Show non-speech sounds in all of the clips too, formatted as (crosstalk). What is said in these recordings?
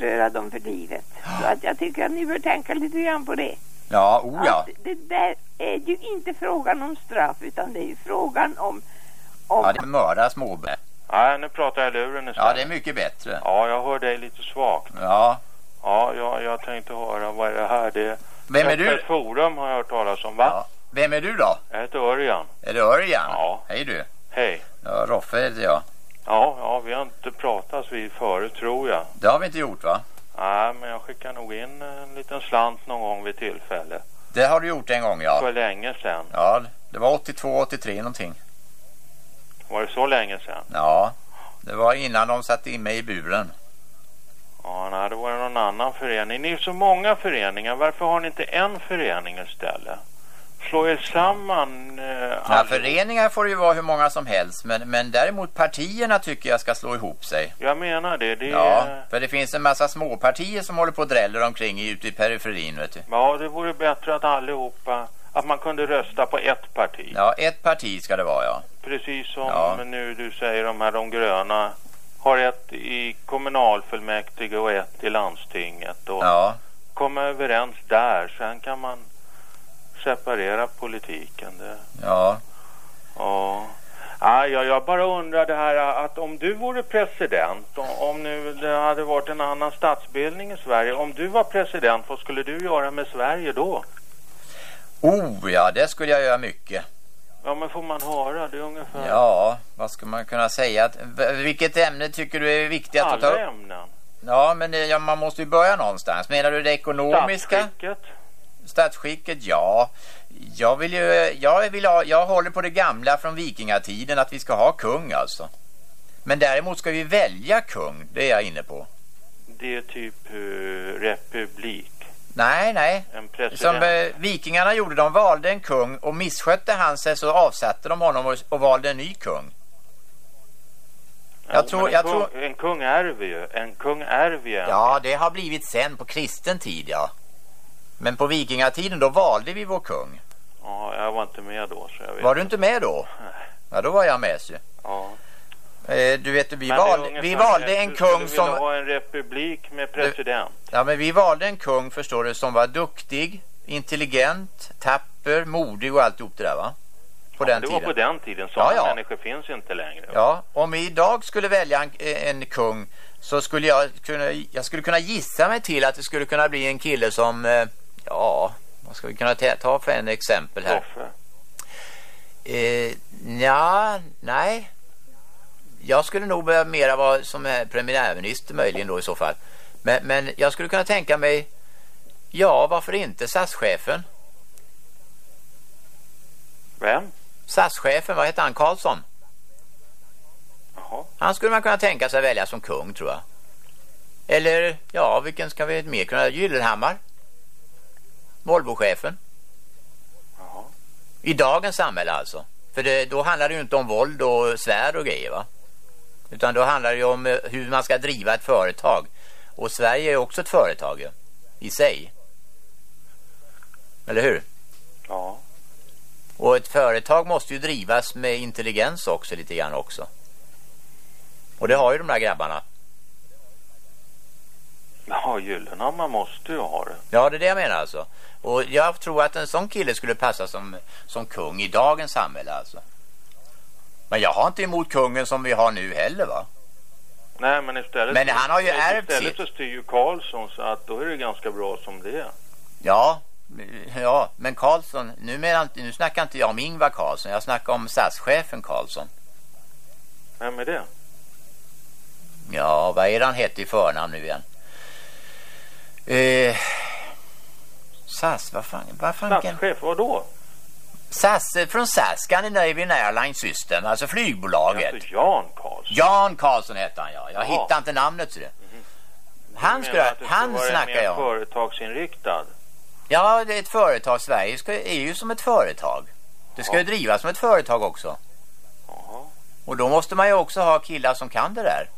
förstöra dem för livet. Så att jag tycker att ni bör tänka lite grann på det. Ja, oh ja. Att det där är ju inte frågan om straff utan det är ju frågan om... om... Ja, det mörda småbarn. Nej, nu pratar jag luren istället. Ja, det är mycket bättre. Ja, jag hör dig lite svagt. Ja. Ja, jag, jag tänkte höra, vad är det här? Det Vem är du? Forum har jag hört talas om, va? Ja. Vem är du då? Jag heter Örjan. Är det Örjan? Ja. Hej du. Hej. Ja, Roffe heter jag. Ja, ja, vi har inte pratat vid förut, tror jag. Det har vi inte gjort va? Nej, men jag skickar nog in en liten slant någon gång vid tillfälle. Det har du gjort en gång ja. För länge sedan. Ja, det var 82, 83 någonting. Var det så länge sedan? Ja, det var innan de satte in mig i buren. Ja, nej, det var någon annan förening. Ni är så många föreningar. Varför har ni inte en förening istället? Slå er samman. Eh, Ja, föreningar får det ju vara hur många som helst. Men, men däremot partierna tycker jag ska slå ihop sig. Jag menar det. det Ja, är... för det finns en massa småpartier som håller på och dräller omkring ute i periferin vet du. Ja, det vore bättre att allihopa, att man kunde rösta på ett parti. Ja, ett parti ska det vara ja. Precis som Ja. nu du säger de här de gröna har ett i kommunalfullmäktige och ett i landstinget och Ja, komma överens där. Sen kan man separera politiken. Det, ja. ja. Ja, jag, bara undrar det här att om du vore president, om, nu det hade varit en annan statsbildning i Sverige, om du var president, vad skulle du göra med Sverige då? Oh ja, det skulle jag göra mycket. Ja, men får man höra? Det är ungefär Ja, vad ska man kunna säga? Vilket ämne tycker du är viktigast att ta alla upp? ämnen. Ja, men det, ja, man måste ju börja någonstans. Menar du det ekonomiska? Statsskicket. Statsskicket, ja. Jag vill ju, jag vill ha, jag håller på det gamla från vikingatiden att vi ska ha kung alltså. Men däremot ska vi välja kung, det är jag inne på. Det är typ uh, republik. Nej, nej. Som eh, vikingarna gjorde, de valde en kung och misskötte han sig så avsatte de honom och, och valde en ny kung. jag Jo, tror- en jag kung, tror- En kung ärver ju. En kung ärver ju. Ja, det har blivit sen på kristen tid, ja. Men på vikingatiden då valde vi vår kung. ja, jag var inte med då så jag vet Var du inte med då? Ja, då var jag med så. Ja. Eh, du vet, vi valde, vi valde en kung som... ha en republik med president. Ja, men vi valde en kung, förstår du, som var duktig, intelligent, tapper, modig och alltihop det där, va? På den det tiden. var på den tiden. Sådana Ja, ja. människor finns inte längre. Ja, om vi idag skulle välja en, en kung så skulle jag kunna, jag skulle kunna gissa mig till att det skulle kunna bli en kille som, eh, ja, vad ska vi kunna ta, för en exempel här? Roffe. Eh, ja, nej. Jag skulle nog börja mera vara som premiärminister möjligen då i så fall. Men, men jag skulle kunna tänka mig, ja varför inte SAS-chefen? Vem? SAS-chefen, vad heter han? Karlsson? Jaha. Han skulle man kunna tänka sig välja som kung tror jag. Eller, ja, vilken ska vi mer kunna? Gyllenhammar? Volvochefen? Jaha. I dagens samhälle alltså. För det, då handlar det ju inte om våld och svärd och grejer va? Utan då handlar det ju om eh, hur man ska driva ett företag. Och Sverige är också ett företag ju, i sig. Eller hur? Ja. Och ett företag måste ju drivas med intelligens också lite grann också. Och det har ju de där grabbarna. Ja, Gyllenhammar måste ju ha det. Ja, det är det jag menar alltså. Och jag tror att en sån kille skulle passa som, som kung i dagens samhälle alltså. Men jag har inte emot kungen som vi har nu heller va? Nej, men istället... Men han har ju Istället sitt. så styr ju Karlsson så att då är det ganska bra som det är. Ja, ja, men Karlsson, nu, menar, inte- nu snackar inte jag om Ingvar Karlsson, jag snackar om SAS-chefen Karlsson. Vem är det? Ja, vad är det han hette i förnamn nu igen? Eh, SAS, vad fan, vad fanken? Statschef, vadå? SAS, eh, från SAS, Scandinavian Airlines System, alltså flygbolaget. Alltså Jan Karlsson. Jan Karlsson hette han ja. Jag Jaha. hittar inte namnet så det. Han, skulle, han snackar jag om. företagsinriktad. Ja, det är ett företag. Sverige ska, är ju som ett företag. Det ska Ja. ju drivas som ett företag också. Jaha. Och då måste man ju också ha killar som kan det där.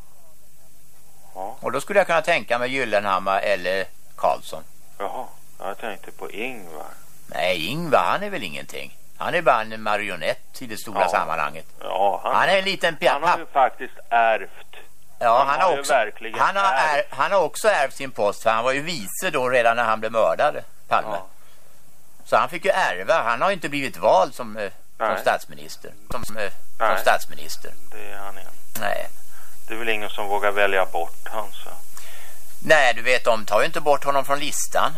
Och då skulle jag kunna tänka mig Gyllenhammar eller Karlsson. Jaha. Jag tänkte på Ingvar. Nej, Ingvar han är väl ingenting. Han är bara en marionett i det stora Ja. sammanhanget. Ja, han, Han är en liten han har ju faktiskt ärvt Ja, han, han, har har också, verkligen han, har ärvt. är, han har också ärvt sin post för han var ju vice då redan när han blev mördad, Palme. Ja. Så han fick ju ärva. Han har ju inte blivit vald som, eh, som statsminister. Som, eh, som statsminister. Det är han igen. Nej. Det är väl ingen som vågar välja bort han så. Nej, du vet, de tar ju inte bort honom från listan.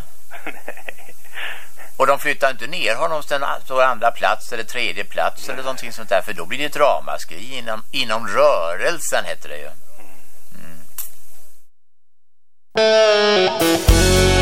(laughs) Och de flyttar inte ner honom till andra plats eller tredje plats eller någonting sånt där. För då blir det ett ramaskri inom, inom rörelsen heter det ju. The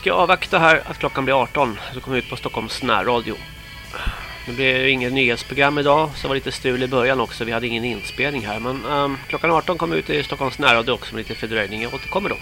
ska avvakta här att klockan blir 18 så kommer vi ut på Stockholms närradio. Det blir inget nyhetsprogram idag så det var lite strul i början också. Vi hade ingen inspelning här men um, klockan 18 kommer vi ut i Stockholms närradio också med lite fördröjning. Jag återkommer då.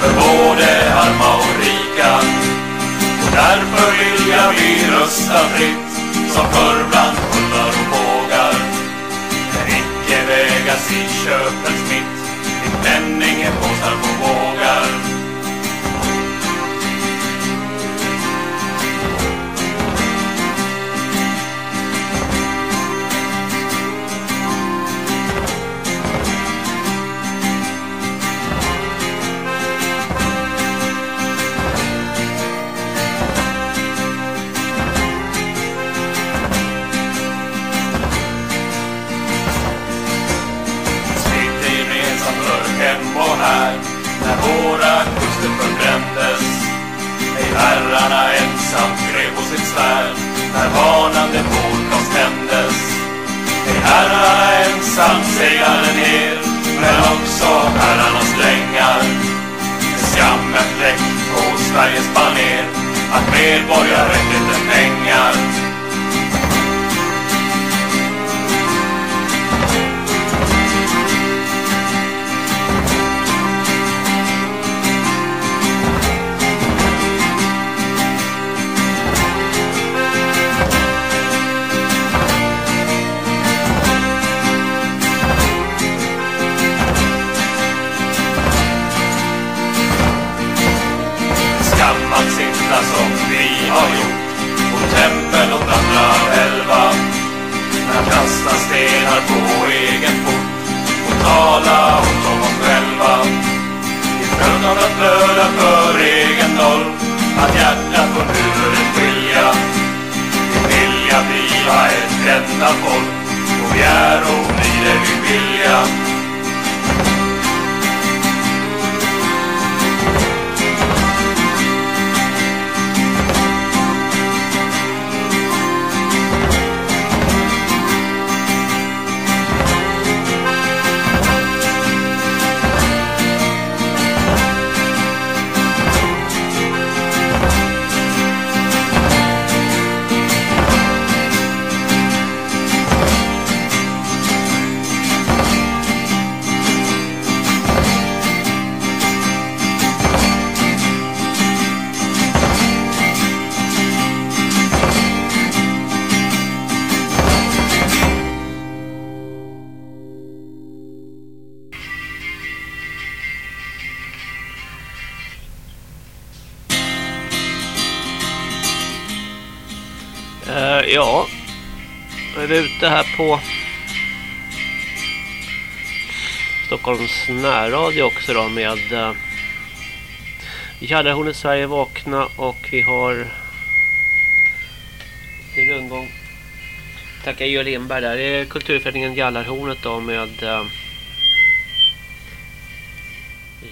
För både arma och rika. Och därför vill jag bli rösta fritt Som förr bland hundar och bågar Men icke vägas i köpens mitt Din penning är påsar på vågar. Här När våra kuster förbrändes. Ej herrarna ensamt grev på sitt svärd När varnande målglas tändes Ej herrarna ensamt seglade ner Men också herrarnas drängar Med skammen fläck på Sveriges baner Att medborgarrätten pengar. Elva. När kasta stenar på egen fot Och tala ont om oss själva. I tröttnat att blöda för egen noll Att hjärtat från huvudet skilja. Vi vilja bliva ett enda folk Och vi är och blir det vi vilja. Ute här på Stockholms närradio också då med eh, uh, Jallarhornet Sverige vakna och vi har lite rundgång. Tackar Georg Lindberg där. Det är kulturföreningen Jallarhornet då med uh,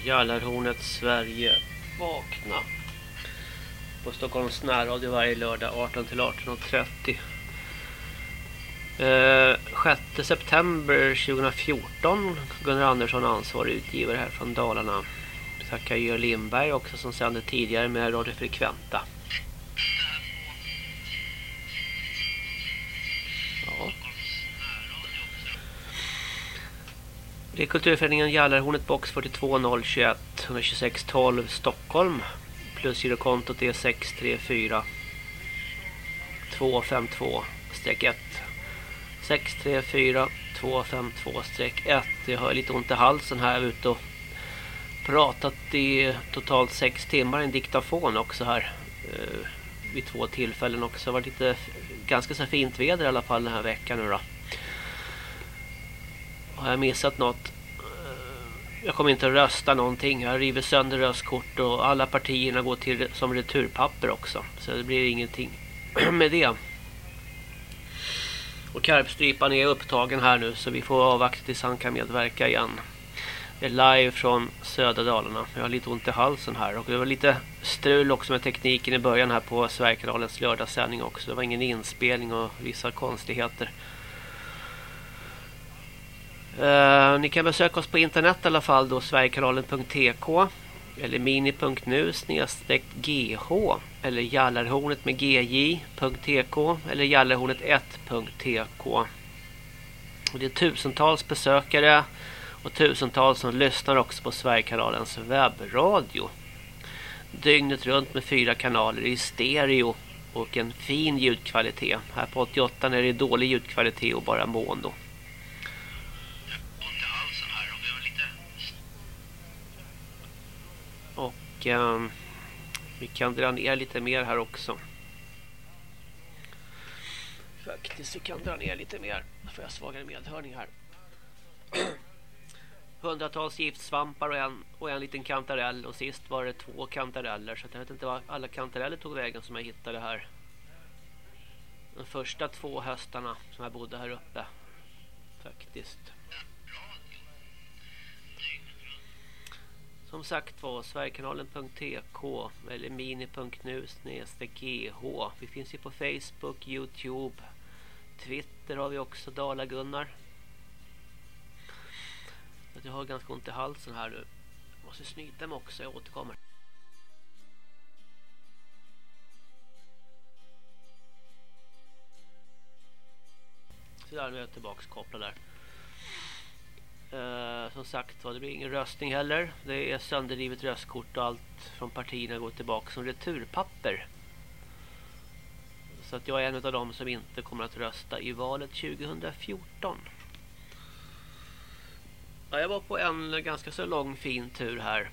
Jallarhornet Sverige vakna på Stockholms närradio varje lördag 18 till 18.30. Eh, 6 september 2014 Gunnar Andersson ansvarig utgivare här från Dalarna. Vi tackar Georg Lindberg också som sände tidigare med Radio Frekventa. Ja. Det är kulturföreningen Jallarhornet box 42021 126 12 Stockholm. Plusgirokontot är 634 252 1 634 252 1 Jag har lite ont i halsen här ute och pratat i totalt sex timmar i en diktafon också här eh, vid två tillfällen också. Det har varit lite ganska så fint väder i alla fall den här veckan nu då. Har jag missat något? Eh, jag kommer inte att rösta någonting. Jag river sönder röstkort och alla partierna går till som returpapper också. Så det blir ingenting (clears throat) med det. Och Karpstrypan är upptagen här nu så vi får avvakta tills han kan medverka igen. Det är live från södra Dalarna. Jag har lite ont i halsen här och det var lite strul också med tekniken i början här på Sverigekanalens lördagssändning också. Det var ingen inspelning och vissa konstigheter. Uh, ni kan besöka oss på internet i alla fall då sverigekanalen.tk eller mini.nu snedstreck gh eller jallarhornet med gj.tk eller jallarhornet1.tk. Och det är tusentals besökare och tusentals som lyssnar också på Sverigekanalens webbradio. Dygnet runt med fyra kanaler i stereo och en fin ljudkvalitet. Här på 88 är det dålig ljudkvalitet och bara mono. Och ehm, vi kan dra ner lite mer här också. Faktiskt vi kan dra ner lite mer. Då får jag svagare medhörning här. (clears throat) Hundratals giftsvampar och en, och en liten kantarell. Och sist var det två kantareller. Så jag vet inte vad alla kantareller tog vägen som jag hittade här. De första två höstarna som jag bodde här uppe. Faktiskt. Som sagt var, sverigekanalen.tk eller mini.nu gh. Vi finns ju på Facebook, Youtube, Twitter har vi också, Dala-Gunnar. Jag har ganska ont i halsen här nu. Jag måste snyta mig också, jag återkommer. Sådär, nu är jag tillbaka kopplad där. Eh, som sagt var, det blir ingen röstning heller. Det är sönderrivet röstkort och allt från partierna går tillbaka som returpapper. Så att jag är en av dem som inte kommer att rösta i valet 2014. Ja, jag var på en ganska så lång fin tur här.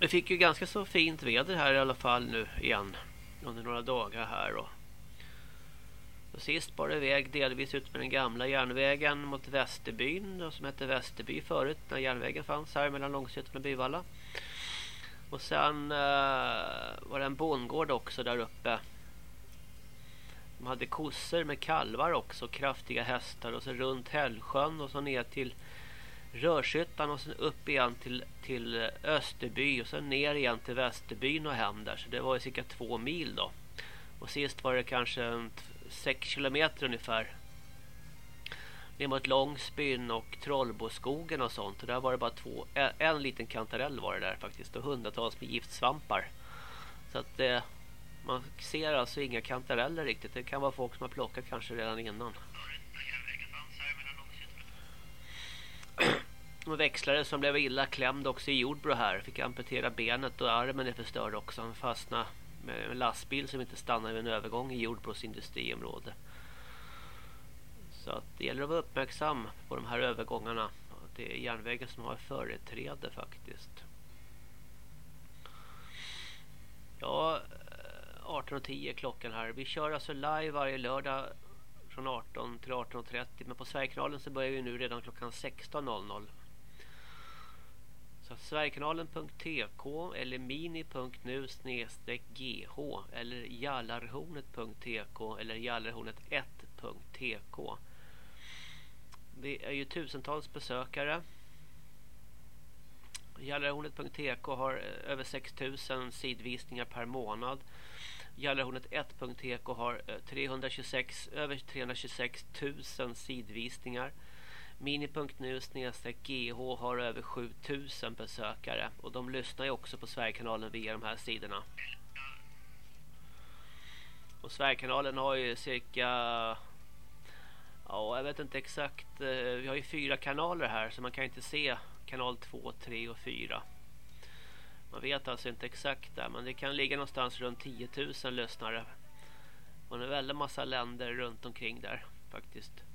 Vi fick ju ganska så fint väder här i alla fall nu igen. Under några dagar här och sist bar det väg delvis ut med den gamla järnvägen mot Västerbyn som hette Västerby förut när järnvägen fanns här mellan Långsötan och Byvalla. Och sen eh, var det en bondgård också där uppe. De hade kossor med kalvar också, kraftiga hästar och så runt Hällsjön och så ner till Rörshyttan och sen upp igen till, till Österby och sen ner igen till Västerbyn och hem där. Så det var ju cirka två mil då. Och sist var det kanske 6 kilometer ungefär. Ner mot Långsbyn och Trollboskogen och sånt. Och där var det bara två, en, en liten kantarell var det där faktiskt. Och hundratals med giftsvampar. Så att eh, man ser alltså inga kantareller riktigt. Det kan vara folk som har plockat kanske redan innan. Och växlare som blev illa klämd också i Jordbro här. Fick amputera benet och armen är förstörd också. Han fastnade med en lastbil som inte stannar vid en övergång i Jordbros industriområde. Så att det gäller att vara uppmärksam på de här övergångarna. Det är järnvägen som har företräde faktiskt. Ja, eh, 18.10 klockan här. Vi kör alltså live varje lördag från 18 till 18.30. Men på Sverigekanalen så börjar vi nu redan klockan 16.00. Så sverigekanalen.tk eller mini.nu snedstreck gh eller jallarhornet.tk eller jallarhornet1.tk Det är ju tusentals besökare. Jallarhornet.tk har eh, över 6000 sidvisningar per månad. Jallarhornet1.tk har eh, 326, över 326 000 sidvisningar. Mini.nu snedstreck GH har över 7000 besökare och de lyssnar ju också på Sverigekanalen via de här sidorna. Och Sverigekanalen har ju cirka ja, jag vet inte exakt. Eh, vi har ju fyra kanaler här så man kan inte se kanal 2, 3 och 4. Man vet alltså inte exakt där men det kan ligga någonstans runt 10 000 lyssnare. Och det är väldigt massa länder runt omkring där faktiskt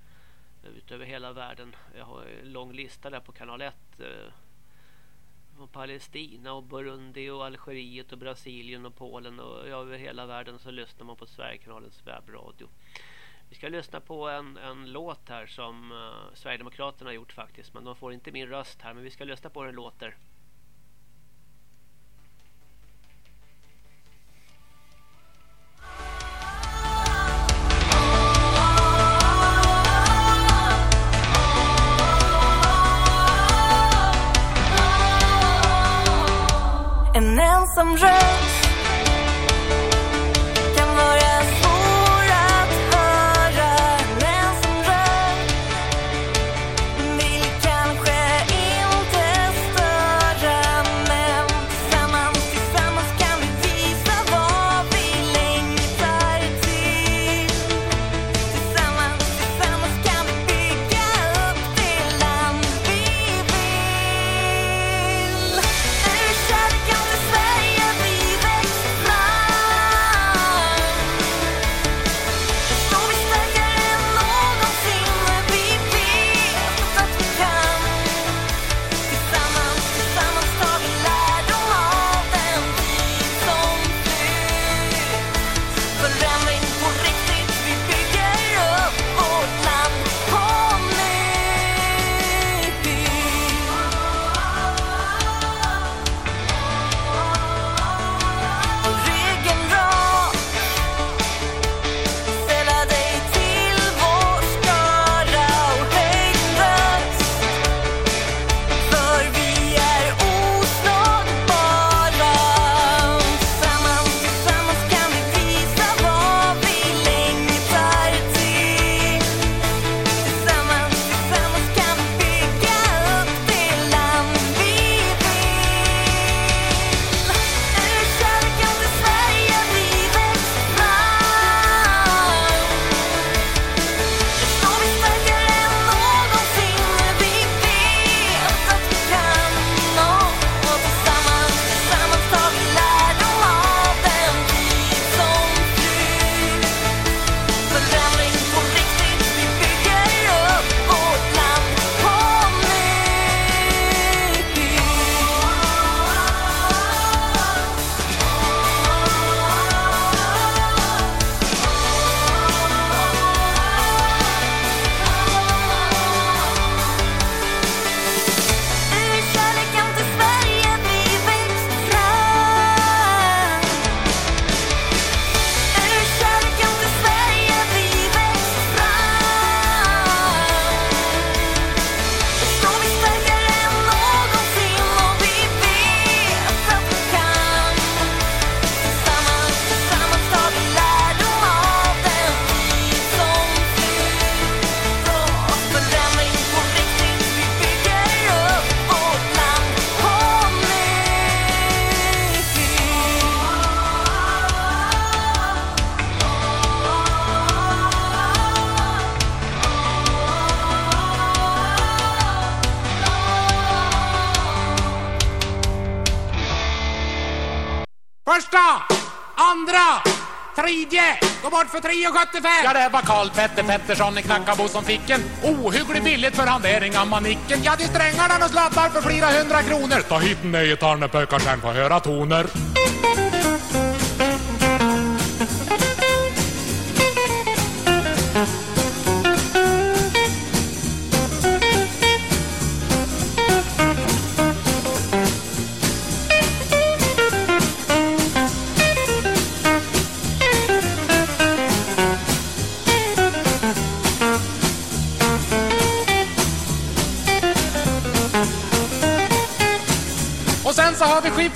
utöver hela världen. Jag har en lång lista där på kanal 1 eh, från Palestina och Burundi och Algeriet och Brasilien och Polen och över hela världen så lyssnar man på Sverigekanalens webbradio. Vi ska lyssna på en, en låt här som eh, Sverigedemokraterna har gjort faktiskt men de får inte min röst här men vi ska lyssna på hur den låter. En ensam för 3,75. Ja, det var Karl Petter Pettersson, en knackabo som fick en ohyggligt billigt för han där en gammal nicken. Ja, de strängarna och sladdar för flera hundra kronor. Ta hit nöjet Arne Pökar sen få höra toner.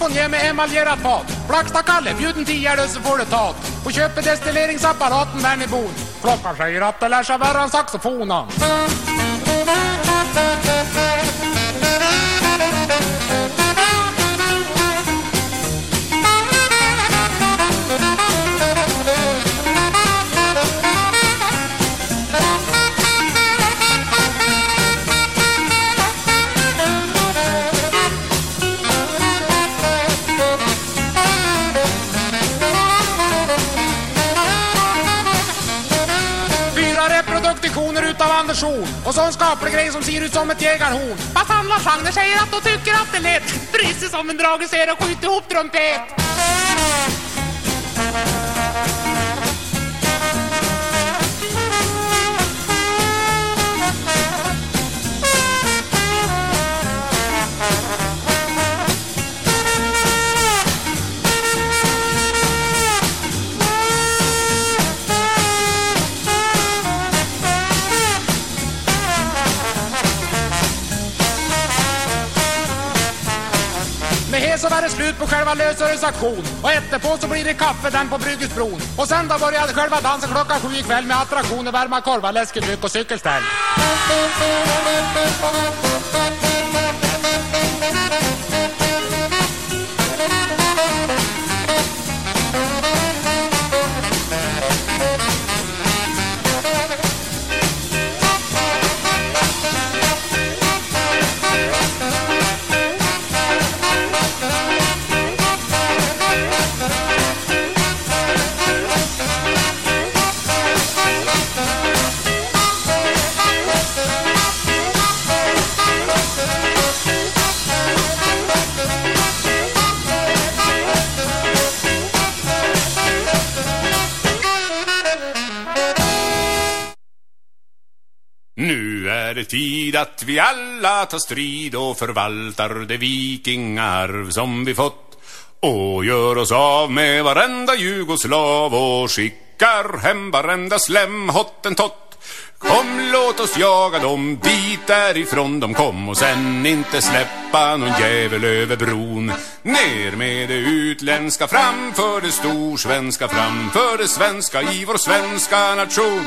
Så har vi med emaljerat fat. Blackstad-Kalle, bjuden tio så får du ta't! Och köper destilleringsapparaten där ni bor! Klockan säger att det lär sig värre än saxofonen. Person. Och så en skaplig grej som ser ut som ett jägarhorn. Fast han Lars Agner säger att de tycker att det är lätt Precis som en drage ser och skjuter ihop trumpet slut på själva lösörets aktion Och efterpå så blir det kaffe den på Bryggesbron. Och sen då började själva dansen klockan sju ikväll Med attraktioner, värma korvar, läskedryck och cykelställ. Vi alla tar strid och förvaltar det vikingarv som vi fått och gör oss av med varenda jugoslav och skickar hem varenda slem hottentott. Kom, låt oss jaga dem dit därifrån de kom och sen inte släppa någon jävel över bron. Ner med det utländska framför det storsvenska framför det svenska i vår svenska nation.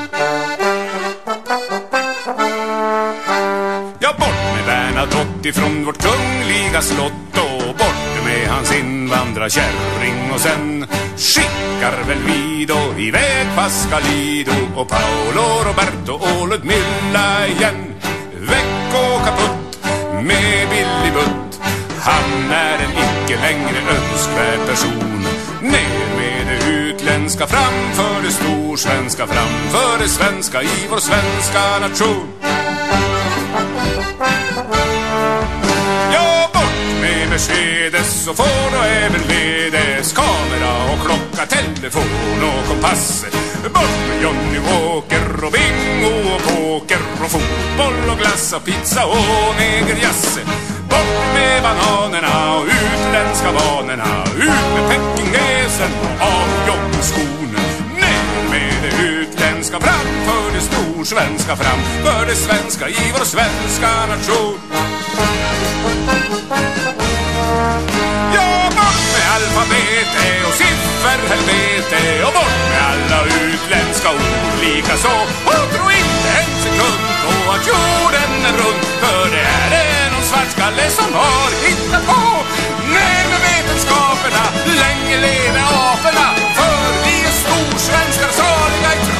Ja, bort med Bernadotte ifrån vårt kungliga slott och bort med hans invandrarkärring och sen skickar väl vi då iväg Pascalido och Paolo Roberto och Ludmilla igen. Väck och kaputt med Billy Butt. Han är en icke längre önskvärd person. Ner med det utländska framför det storsvenska framför det svenska i vår svenska nation. Ja, bort med Mercedes och får och även ledes kamera och klocka, telefon och kompass. Bort med Johnny Walker och bingo och poker och fotboll och glass och pizza och negerjazz. Bort med bananerna och utländska vanorna. Ut med pekingesen och av joggingskon svenska fram, för det storsvenska framför det svenska i vår svenska nation. Ja, bort med alfabete och sifferhelvete och bort med alla utländska ord lika så. Och tro inte en sekund på att jorden är rund för det är det någon svartskalle som har hittat på. Nej, med vetenskaperna, länge leve aporna för vi är storsvenskar saliga i tron.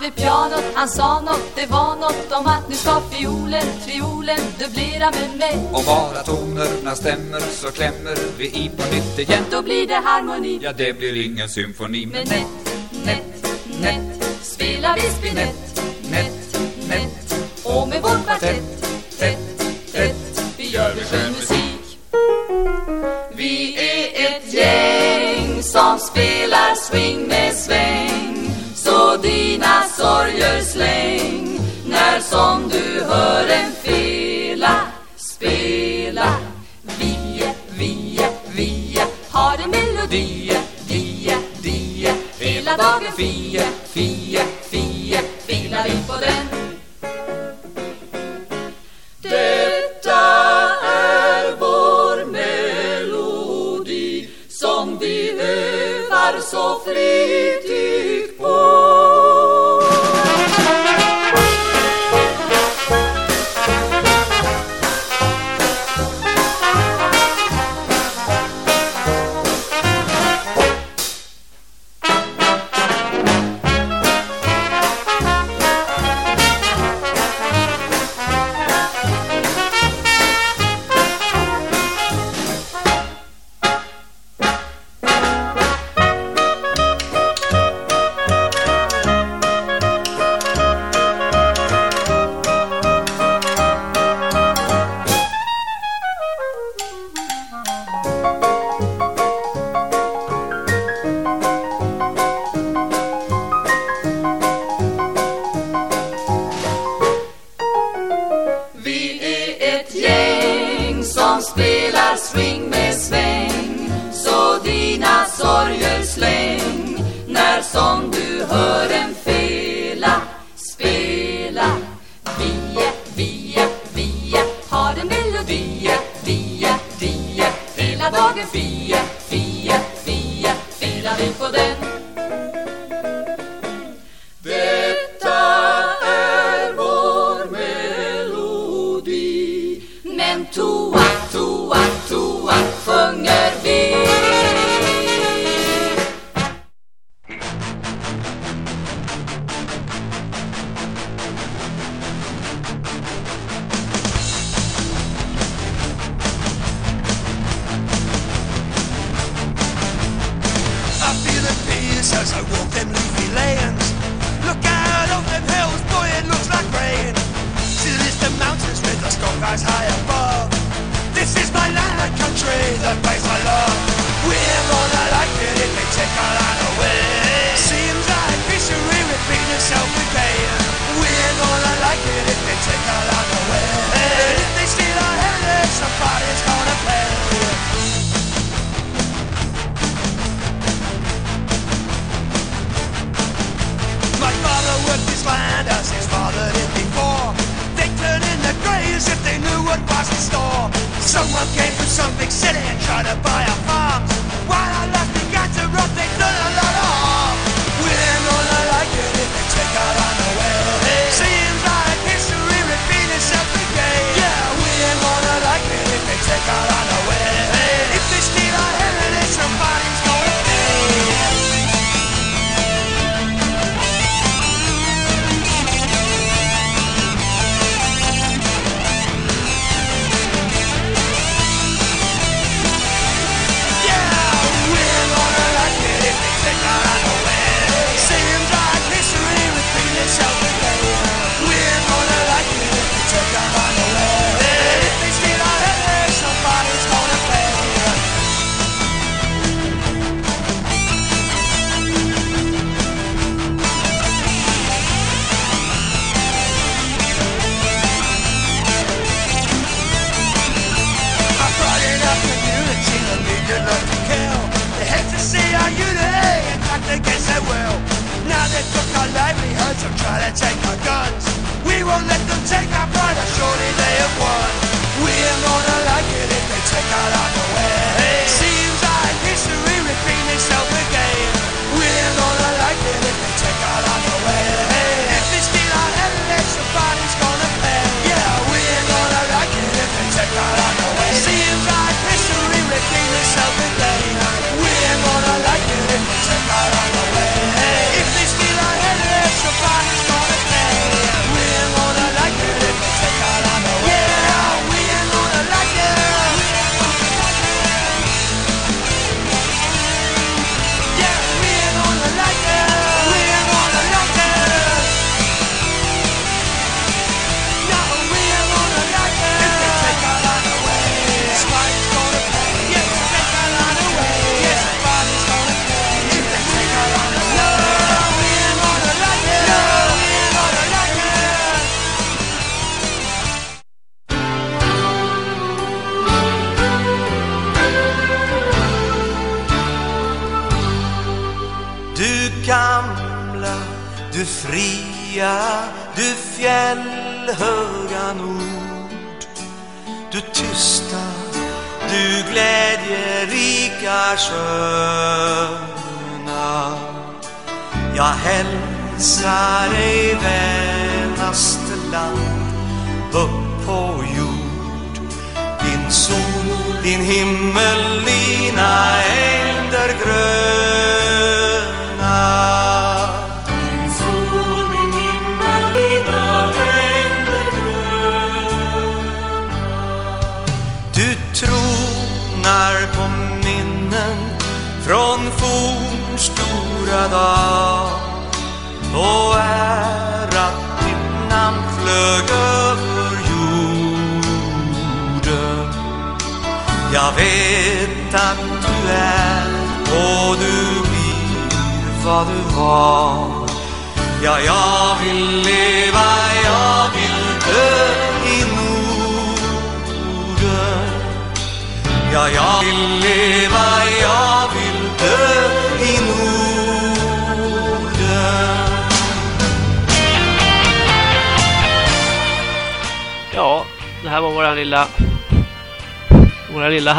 vid pianot. Han sa nåt, det var nåt om att nu ska fiolen, triolen dubblera med mig. Och bara tonerna stämmer så klämmer vi i på nytt igen. Då blir det harmoni, ja det blir ingen symfoni Men nätt, nätt, nätt, spelar vi spinett. Nätt, nätt, och med vår kvartett Tätt, tätt, vi gör vi skön musik. Vi är ett gäng som spelar swing med sväng. So Dina sorger släng När som du hör en fela spela. Vie, vie, vie har en melodi Die, die, hela dagen fie, fie, fie Filar vi på den. Detta är vår melodi Som vi övar så fri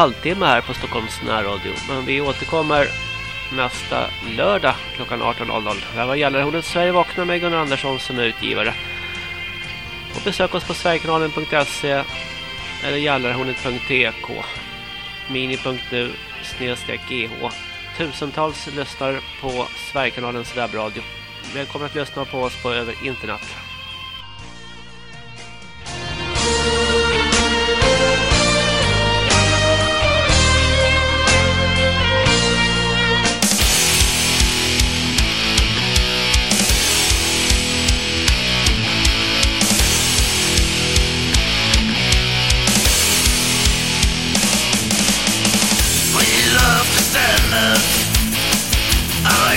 halvtimme här på Stockholms närradio. Men vi återkommer nästa lördag klockan 18.00. Det här var Gällarhornet Sverige vaknar med Gunnar Andersson som är utgivare. Och besök oss på sverigekanalen.se eller jallarhornet.tk mini.nu snedstreck gh Tusentals lyssnar på Sverigekanalens webbradio. Välkomna att lyssna på oss på över internet.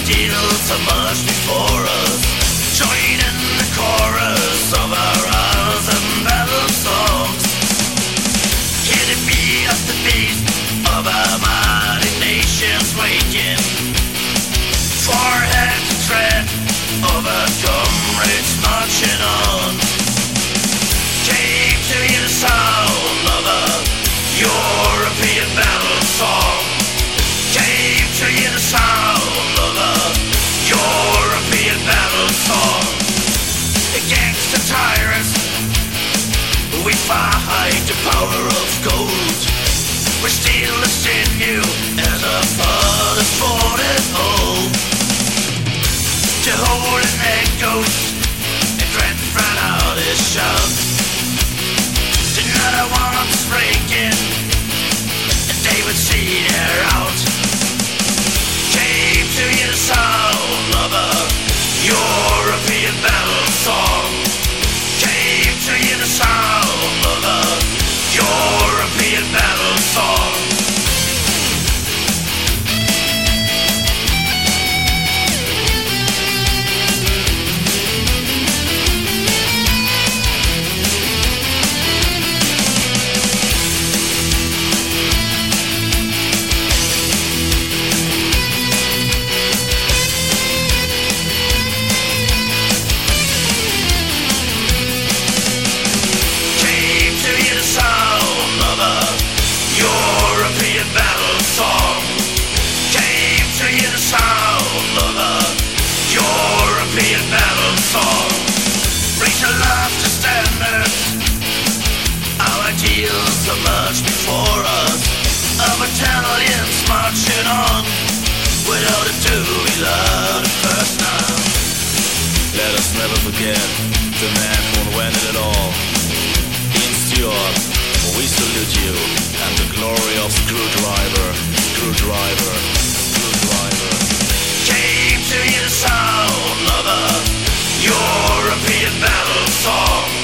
Our ideals so much before us. Join in the chorus of our hours and battle songs. Hear the beat of the beast of our mighty nations waking? Forehead tread of our comrades marching on the power of gold. We still the sinew as our fathers fought at home To hold an echoes And grand ran out And they would see out. Came to hear the sound of marching on Without a love the first now Let us never forget the man who invented it all. In Stuart, we salute you and the glory of Screwdriver, Screwdriver, Screwdriver. Came to hear the sound of a European battle song.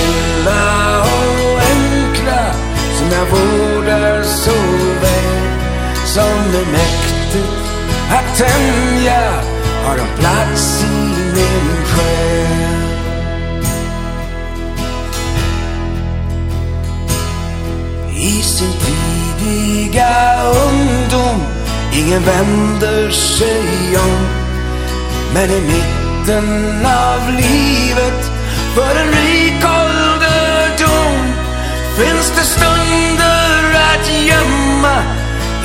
lilla och enkla Som jag vårdar så väl som är mäktigt att tämja har en plats i min själ. I sin tidiga ungdom ingen vänder sig om men i mitten av livet för en rik och finns det stunder att gömma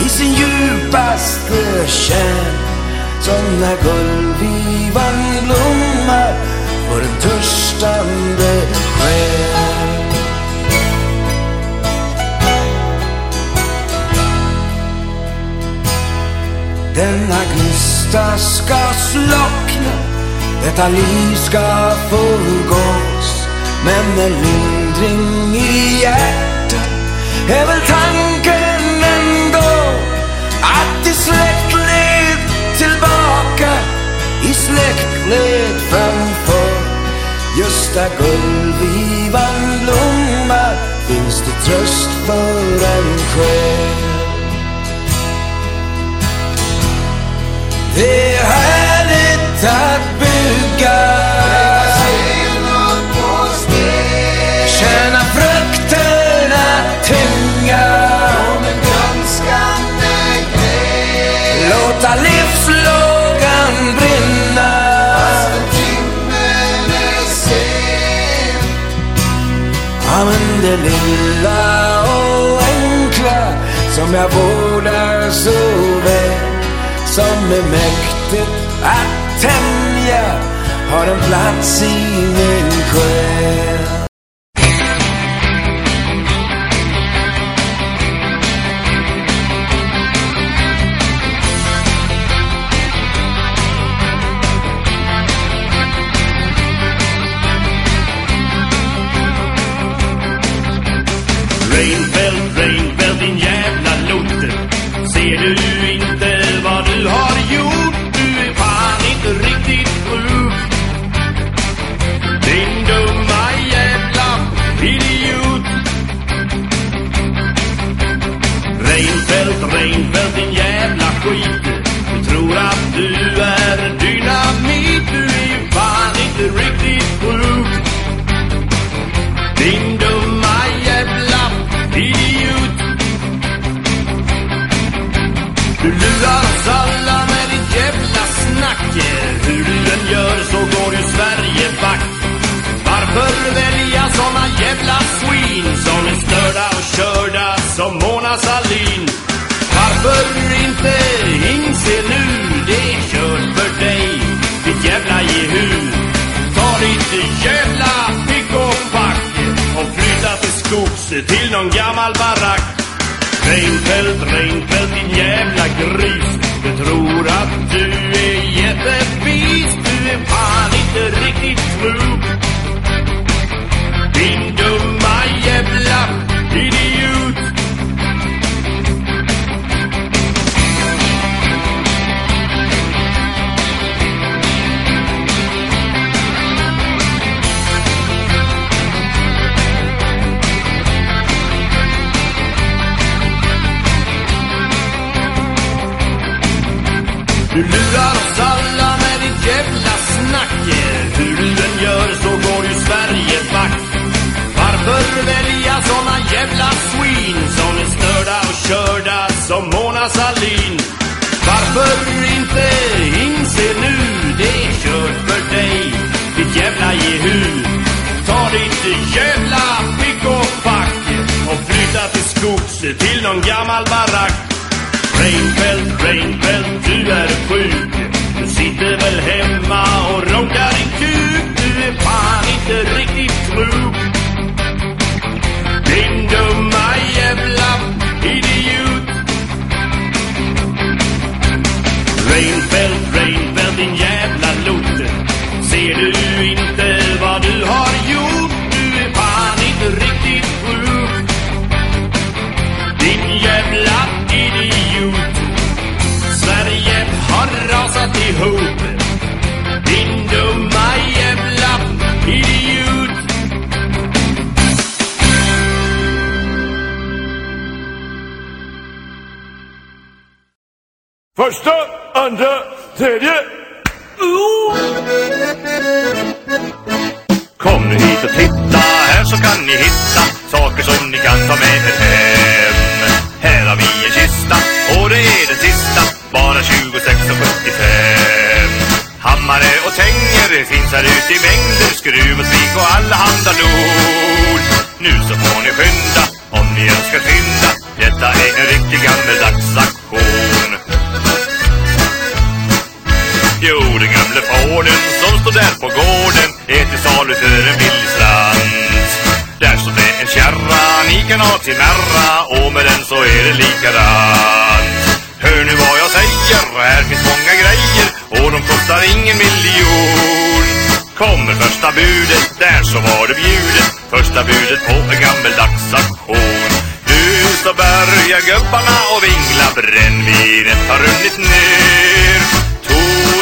i sin djupaste kärn? Som när guldvivan blommar för en törstande själ. Denna gnista ska slockna Detta liv ska förgås Men en lindring i hjärtat. Är väl tanken ändå att i släktled tillbaka i släktled framför. Just där golvyvan blommar finns det tröst för en själ? Det är härligt att bygga lilla och enkla som jag vårdar så väl. Som är mäktigt att tämja har en plats i min själ. Skit Du tror att du är dynamit. Du är ju fan inte riktigt sjuk Din dumma jävla idiot. Du lurar oss alla med ditt jävla snack. Hur du än gör så går ju Sverige back. Varför välja såna jävla svin Som är störda och körda som Mona Sahlin? Se nu det är kört för dig Ditt jävla jehu. Ta ditt jävla pick och pack och flytta till skogs till någon gammal barack. Reinfeldt, Reinfeldt jävla svin Som är störda och körda som Mona Sahlin. Varför inte inse nu det är kört för dig Ditt jävla jehu. Ta ditt jävla pick och pack Och flytta till skogs till någon gammal barack. Reinfeldt, Reinfeldt, du är sjuk. Du sitter väl hemma och ronkar din kuk. Du är fan inte riktigt Reinfeldt, Reinfeldt, din jävla lot Ser du inte vad du har gjort? Du är fan inte riktigt sjuk. Din jävla idiot Sverige har rasat ihop Din dumma jävla idiot Första, andra, tredje. Kom nu hit och titta, här så kan ni hitta saker som ni kan ta med er hem. Här har vi en kista och det är den sista, bara 26,75. Hammare och tänger finns här ute i mängder, skruv och spik och alla handa nord. Nu så får ni skynda om ni önskar fynda, detta är en riktig gammeldags aktion. Jo, den gamle fåren som står där på gården är till salu för en billig slant. Där står det en kärra, ni kan ha till märra och med den så är det likadant. Hör nu vad jag säger, här finns många grejer och de kostar ingen miljon. Kommer första budet, där så var det bjudet, första budet på en gammeldags auktion. Nu så börjar gubbarna och vingla, brännvinet har runnit ner.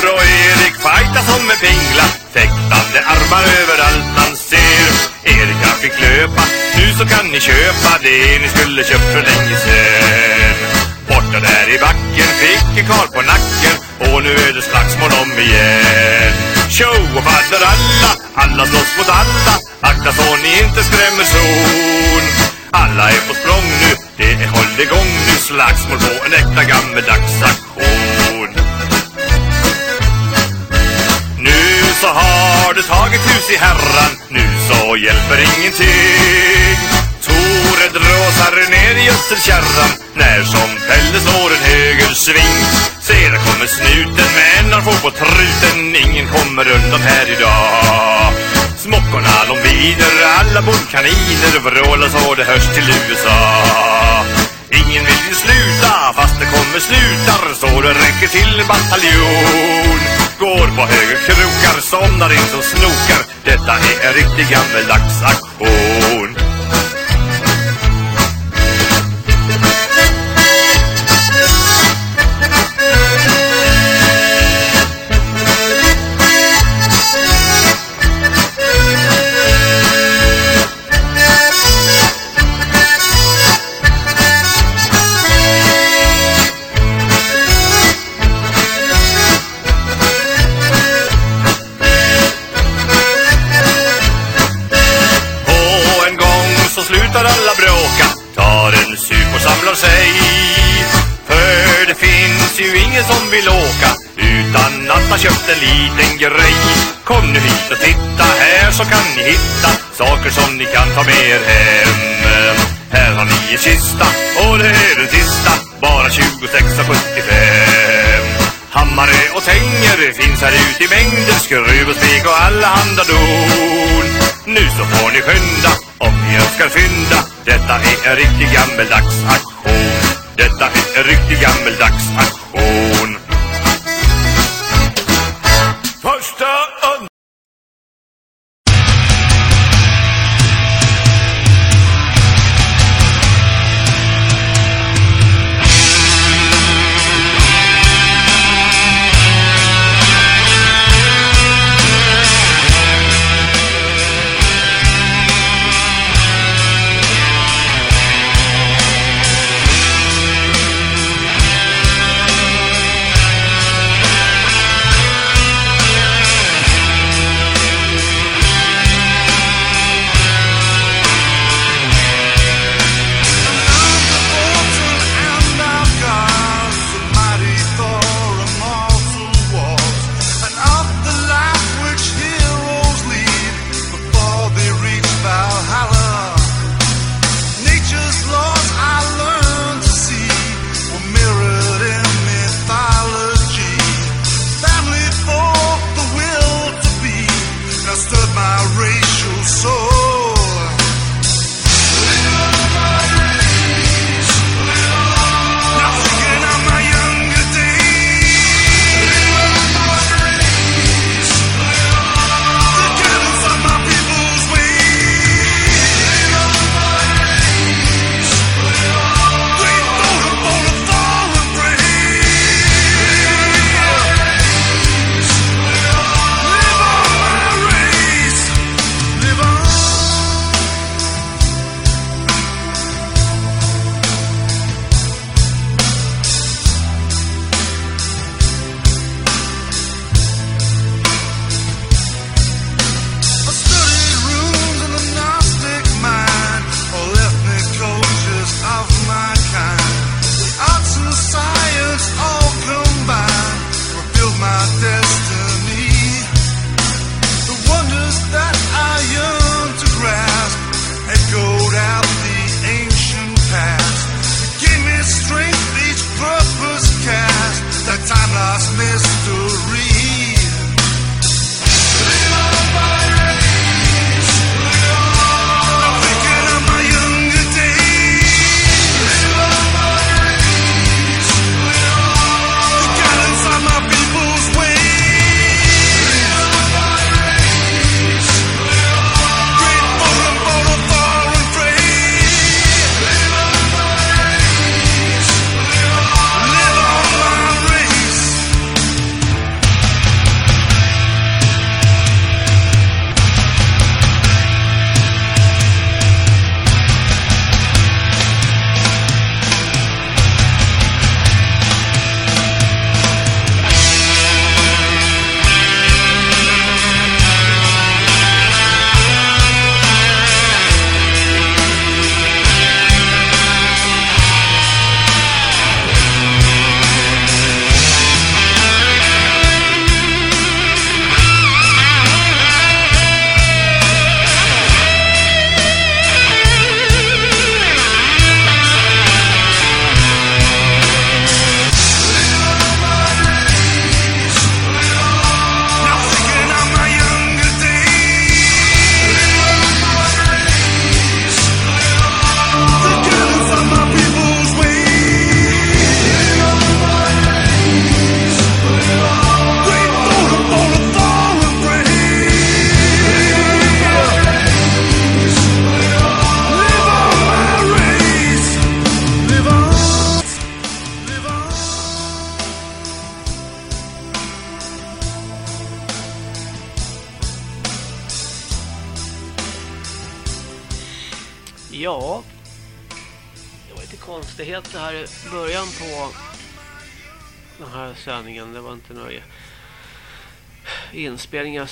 Tor och Erik fightas som en pingla Fäktande armar överallt han ser. Erik han fick löpa, nu så kan ni köpa det ni skulle köpt för länge sen Borta där i backen fick en karl på nacken Och nu är det slagsmål om igen. Show och faller alla, alla slåss mot alla Akta så ni inte skrämmer son. Alla är på språng nu, det är håll igång nu Slagsmål på en äkta gammeldags aktion. Det i herran Nu så hjälper ingenting Tore dråsar ner i Österkärran När som Pelle slår en högersving Sedan kommer snuten men han får på truten Ingen kommer undan här idag. Smockorna de viner Alla bondkaniner vrålar så det hörs till USA. Ingen vill ju sluta fast det kommer slutar Så det räcker till en bataljon. Går på högerkrokar, somnar in som snokar detta är en riktig gammeldags aktion. Vill åka. Utan att ha köpt en liten grej. Kom nu hit och titta Här så kan ni hitta Saker som ni kan ta med er hem. Här har ni en kista Och det är den sista. Bara 26,75 Hammare och tänger finns här ute i mängder. Skruv och spik och alla handa don. Nu så får ni skynda om ni önskar fynda. Detta är en riktig gammeldags aktion. Detta är en riktig gammeldags aktion.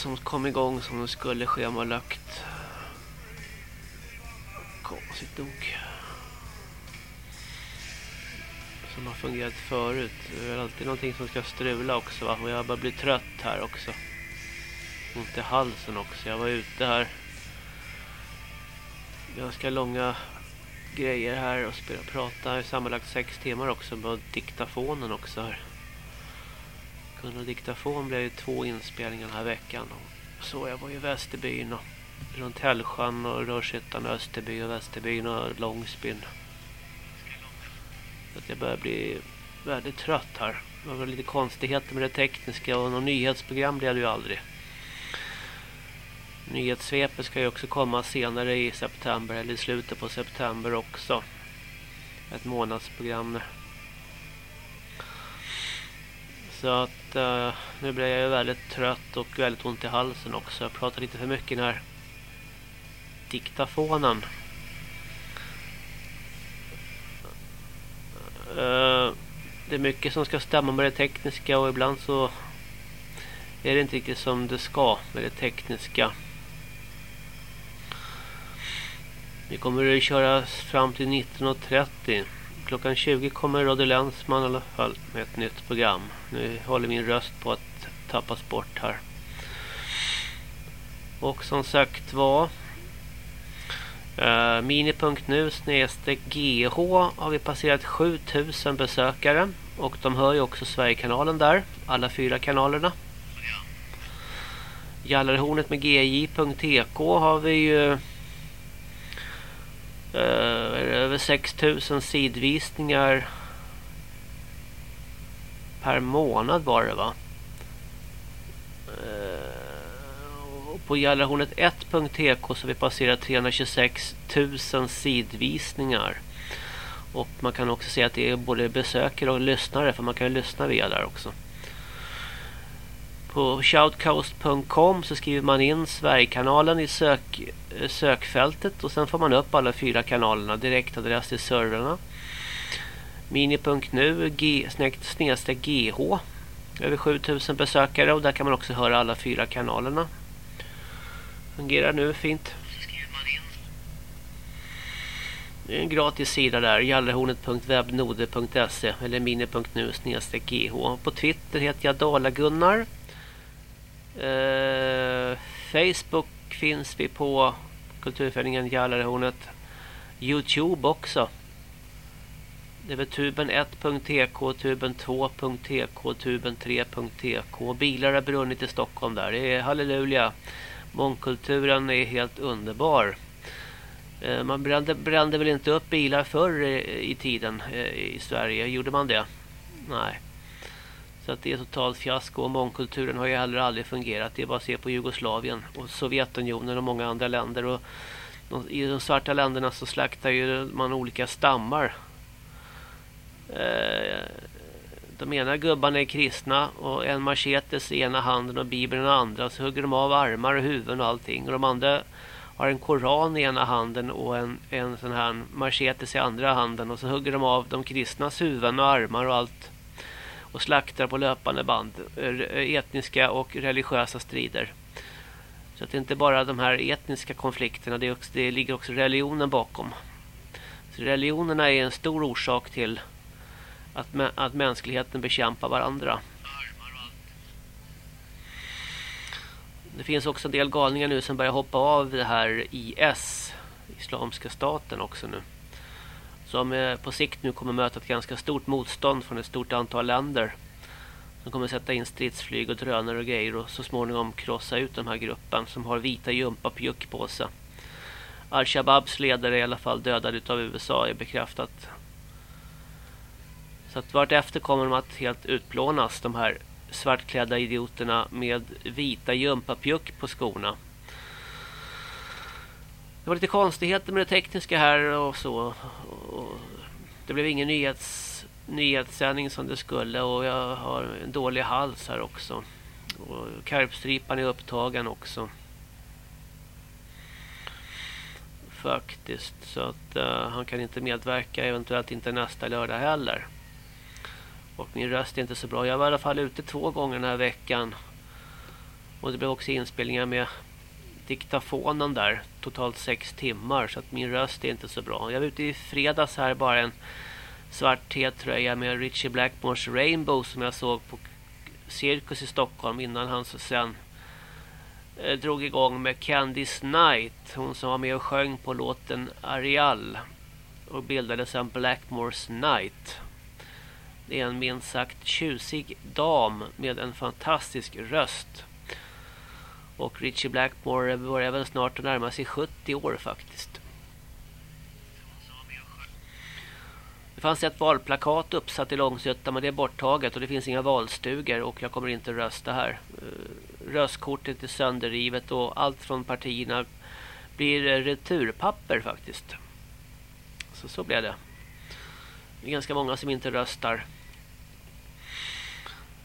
Som kom igång som de skulle schemalagt. Konstigt nog. Som har fungerat förut. Det är alltid någonting som ska strula också va? Och jag börjar bli trött här också. Ont i halsen också. Jag var ute här. Ganska långa grejer här och spela, prata i sammanlagt sex timmar också med diktafonen också här. Kunna diktafon blev ju två inspelningar den här veckan. Och så jag var i Västerbyn och runt Hällsjön och Rörshyttan, Österby och Västerbyn och Långsbyn. Så att jag börjar bli väldigt trött här. Det var lite konstigheter med det tekniska och någon nyhetsprogram blev det ju aldrig. Nyhetssvepet ska ju också komma senare i september eller i slutet på september också. Ett månadsprogram. Så att uh, nu blir jag väldigt trött och väldigt ont i halsen också. Jag pratar lite för mycket i den här diktafonen. Uh, det är mycket som ska stämma med det tekniska och ibland så är det inte riktigt som det ska med det tekniska. Vi kommer att köra fram till 19.30. Klockan 20 kommer Radio Länsman i alla fall med ett nytt program. Nu håller min röst på att tappas bort här. Och som sagt var uh, mini.nu GH har vi passerat 7000 besökare. Och de hör ju också Sverigekanalen där. Alla fyra kanalerna. Gallerhornet med gj.tk har vi ju Eh, över 6000 sidvisningar per månad var det va? Uh, på Jallarhornet 1.tk så har vi passerat 326 000 sidvisningar. Och man kan också se att det är både besökare och lyssnare för man kan ju lyssna via där också. På shoutcast.com så skriver man in Sverigekanalen i sök, eh, sökfältet och sen får man upp alla fyra kanalerna direktadress till servrarna. Mini.nu snedstreck GH över 7000 besökare och där kan man också höra alla fyra kanalerna. Fungerar nu fint. Det är en gratis sida där, jallarhornet.webnode.se eller mini.nu snedstreck GH. På Twitter heter jag Dala-Gunnar. Eh, Facebook finns vi på Kulturföreningen Jallarhornet. Youtube också. Det är tuben 1.tk, tuben 2.tk, tuben 3.tk. Bilar har brunnit i Stockholm där. Det är halleluja. Mångkulturen är helt underbar. Eh, man brände, brände väl inte upp bilar förr i, tiden eh, i Sverige? Gjorde man det? Nej. Så att det är totalt fiasko och mångkulturen har ju heller aldrig fungerat. Det är bara att se på Jugoslavien och Sovjetunionen och många andra länder. Och I de svarta länderna så slaktar ju man olika stammar. Eh, de ena gubbarna är kristna och en machetes i ena handen och bibeln i den andra. Så hugger de av armar och huvuden och allting. Och de andra har en koran i ena handen och en, en sån här machetes i andra handen. Och så hugger de av de kristnas huvuden och armar och allt och slaktar på löpande band eh, eh, etniska och religiösa strider. Så att det är inte bara de här etniska konflikterna, det, också, det ligger också religionen bakom. Så religionerna är en stor orsak till att, att mänskligheten bekämpar varandra. Det finns också en del galningar nu som börjar hoppa av det här IS, Islamiska staten också nu som eh, på sikt nu kommer möta ett ganska stort motstånd från ett stort antal länder. Som kommer sätta in stridsflyg och drönare och grejer och så småningom krossa ut den här gruppen som har vita gympapjuck på sig. Al-Shababs ledare är i alla fall dödad av USA är bekräftat. Så att vart efter kommer de att helt utplånas de här svartklädda idioterna med vita gympapjuck på skorna. Det var lite konstigheter med det tekniska här och så. Och det blev ingen nyhets, nyhetssändning som det skulle och jag har en dålig hals här också. Och karpstripan är upptagen också. faktiskt. Så att uh, han kan inte medverka, eventuellt inte nästa lördag heller. Och min röst är inte så bra. Jag var i alla fall ute två gånger den här veckan. Och det blev också inspelningar med diktafonen där. Totalt sex timmar. Så att min röst är inte så bra. Jag var ute i fredags här bara en svart T-tröja med Richie Blackmores Rainbow som jag såg på Cirkus i Stockholm innan han så sen eh, drog igång med Candice Night. Hon som var med och sjöng på låten Arial. Och bildade sen Blackmores Night. Det är en minst sagt tjusig dam med en fantastisk röst. Och Richie Blackmore börjar väl snart att närma sig 70 år faktiskt. Det fanns ett valplakat uppsatt i Långsötta men det är borttaget och det finns inga valstugor och jag kommer inte rösta här. Eh, röstkortet är sönderrivet och allt från partierna blir returpapper faktiskt. Så så blev det. Det är ganska många som inte röstar.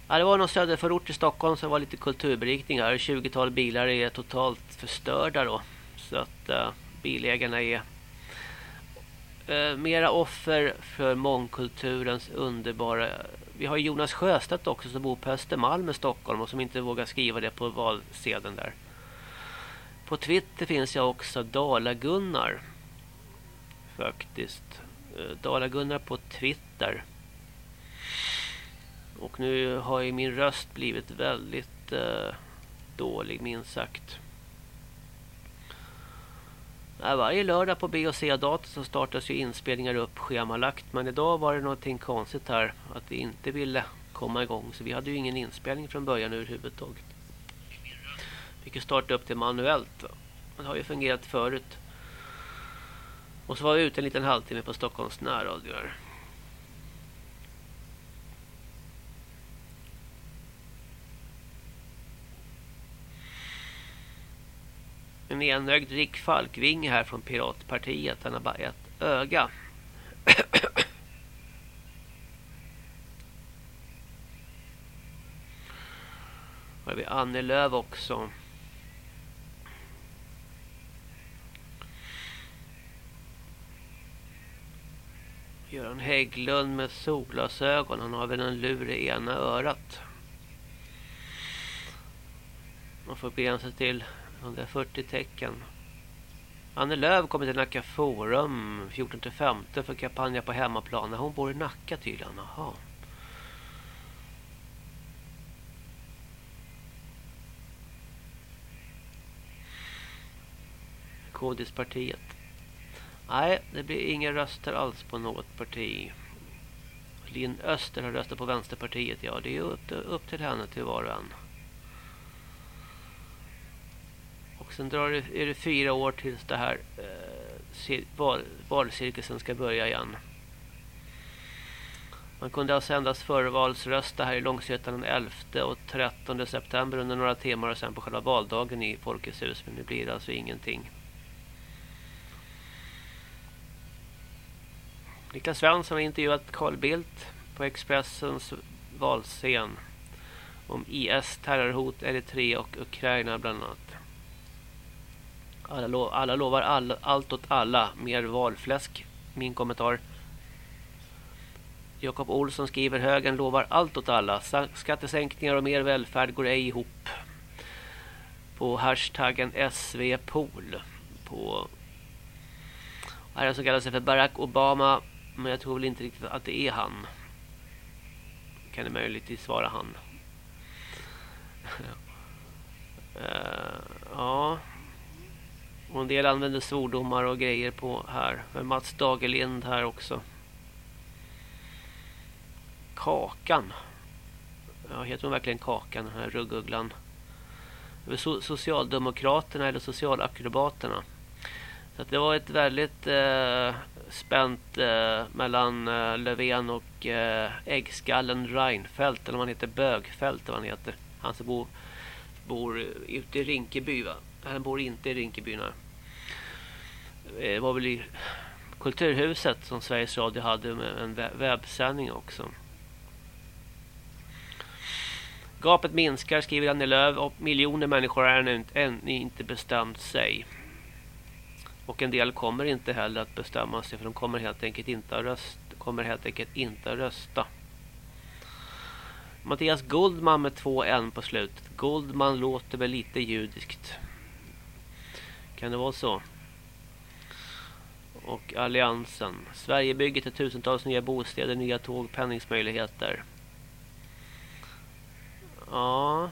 Ja, det var någon söderförort i Stockholm som var lite kulturberikning här. 20-tal bilar är totalt förstörda då. Så att uh, bilägarna är uh, mera offer för mångkulturens underbara... Vi har Jonas Sjöstedt också som bor på Östermalm i Stockholm och som inte vågar skriva det på valsedeln där. På Twitter finns jag också Dala-Gunnar. Faktiskt. Uh, Dala-Gunnar på Twitter. Och nu har ju min röst blivit väldigt eh, dålig minst sagt. Varje lördag på B och C-datorn så startas ju inspelningar upp schemalagt. Men idag var det någonting konstigt här. Att vi inte ville komma igång. Så vi hade ju ingen inspelning från början överhuvudtaget. Vi fick starta upp det manuellt. Det har ju fungerat förut. Och så var vi ute en liten halvtimme på Stockholms närradio här. En enögd Rick Falkvinge här från Piratpartiet. Han har bara ett öga. (clears throat) Här har vi Anne Löv också. Göran Hägglund med solglasögon. Han har väl en lur i ena örat. Man får begränsa till 140 tecken. Anne Lööf kommer till Nacka Forum 14-15 för kampanja på hemmaplan. Hon bor i Nacka tydligen. Jaha. Kodispartiet. Nej, det blir inga röster alls på något parti. Linn Öster har röstat på Vänsterpartiet. Ja, det är upp till, upp till henne till var och en. Och sen drar det, är det fyra år tills det här eh, val, valcirkusen ska börja igen. Man kunde alltså endast förvalsrösta här i Långsötan den 11 och 13 september under några timmar och sen på själva valdagen i Folkets hus. Men nu blir det alltså ingenting. Niklas Svensson har intervjuat Carl Bildt på Expressens valscen om IS terrorhot, Eritrea och Ukraina bland annat. Alla, lo alla lovar all allt åt alla. Mer valfläsk. Min kommentar. Jakob Olsson skriver högen lovar allt åt alla. Skattesänkningar och mer välfärd går ej ihop. På hashtaggen SVPOL. På här är som kallar sig för Barack Obama. Men jag tror väl inte riktigt att det är han. Kan det möjligtvis vara han. uh, (laughs) ja. Och en del använder svordomar och grejer på här. Med Mats Dagerlind här också. Kakan. Ja, heter hon verkligen Kakan, den här ruggugglan? So Socialdemokraterna eller Socialakrobaterna. Så det var ett väldigt eh, spänt eh, mellan eh, Löfven och eh, äggskallen Reinfeldt. Eller om han heter, Bögfeldt. vad han heter. Han som bor, bor ute i Rinkeby va? Han bor inte i Rinkeby nu. Det var väl i Kulturhuset som Sveriges Radio hade med en webbsändning också. Gapet minskar, skriver Annie Lööf, och miljoner människor har ännu inte bestämt sig. Och en del kommer inte heller att bestämma sig för de kommer helt enkelt inte att rösta. Kommer helt enkelt inte att rösta. Mattias Goldman med två N på slutet. Goldman låter väl lite judiskt. Kan det vara så? Och Alliansen. Sverigebygget till tusentals nya bostäder, nya tåg, penningsmöjligheter. Ja.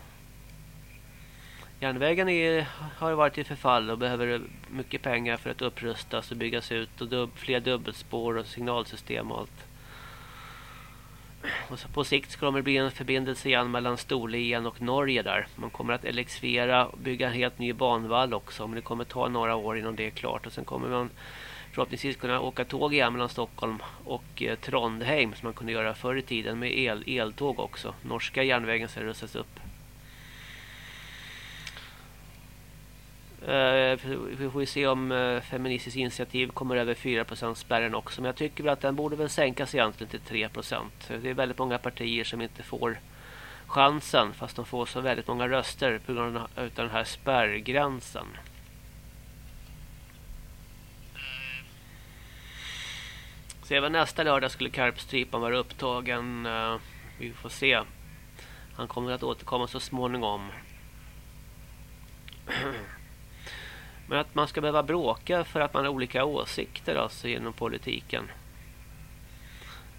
Järnvägen är, har varit i förfall och behöver mycket pengar för att upprustas och byggas ut och dub, fler dubbelspår och signalsystem och allt. Och så på sikt ska det bli en förbindelse igen mellan Storlien och Norge där. Man kommer att elektrifiera och bygga en helt ny banvall också. Men det kommer ta några år innan det är klart. Och sen kommer man förhoppningsvis kunna åka tåg igen mellan Stockholm och eh, Trondheim som man kunde göra förr i tiden med el, eltåg också. Norska järnvägen ska rustas upp. Eh, vi får ju se om eh, Feministiskt initiativ kommer över 4% spärren också. Men jag tycker väl att den borde väl sänkas egentligen till 3%. Det är väldigt många partier som inte får chansen fast de får så väldigt många röster på grund av den här spärrgränsen. Eh. Så även nästa lördag skulle Karpstrypan vara upptagen. Vi får se. Han kommer att återkomma så småningom. (clears throat) Men att man ska behöva bråka för att man har olika åsikter alltså genom politiken.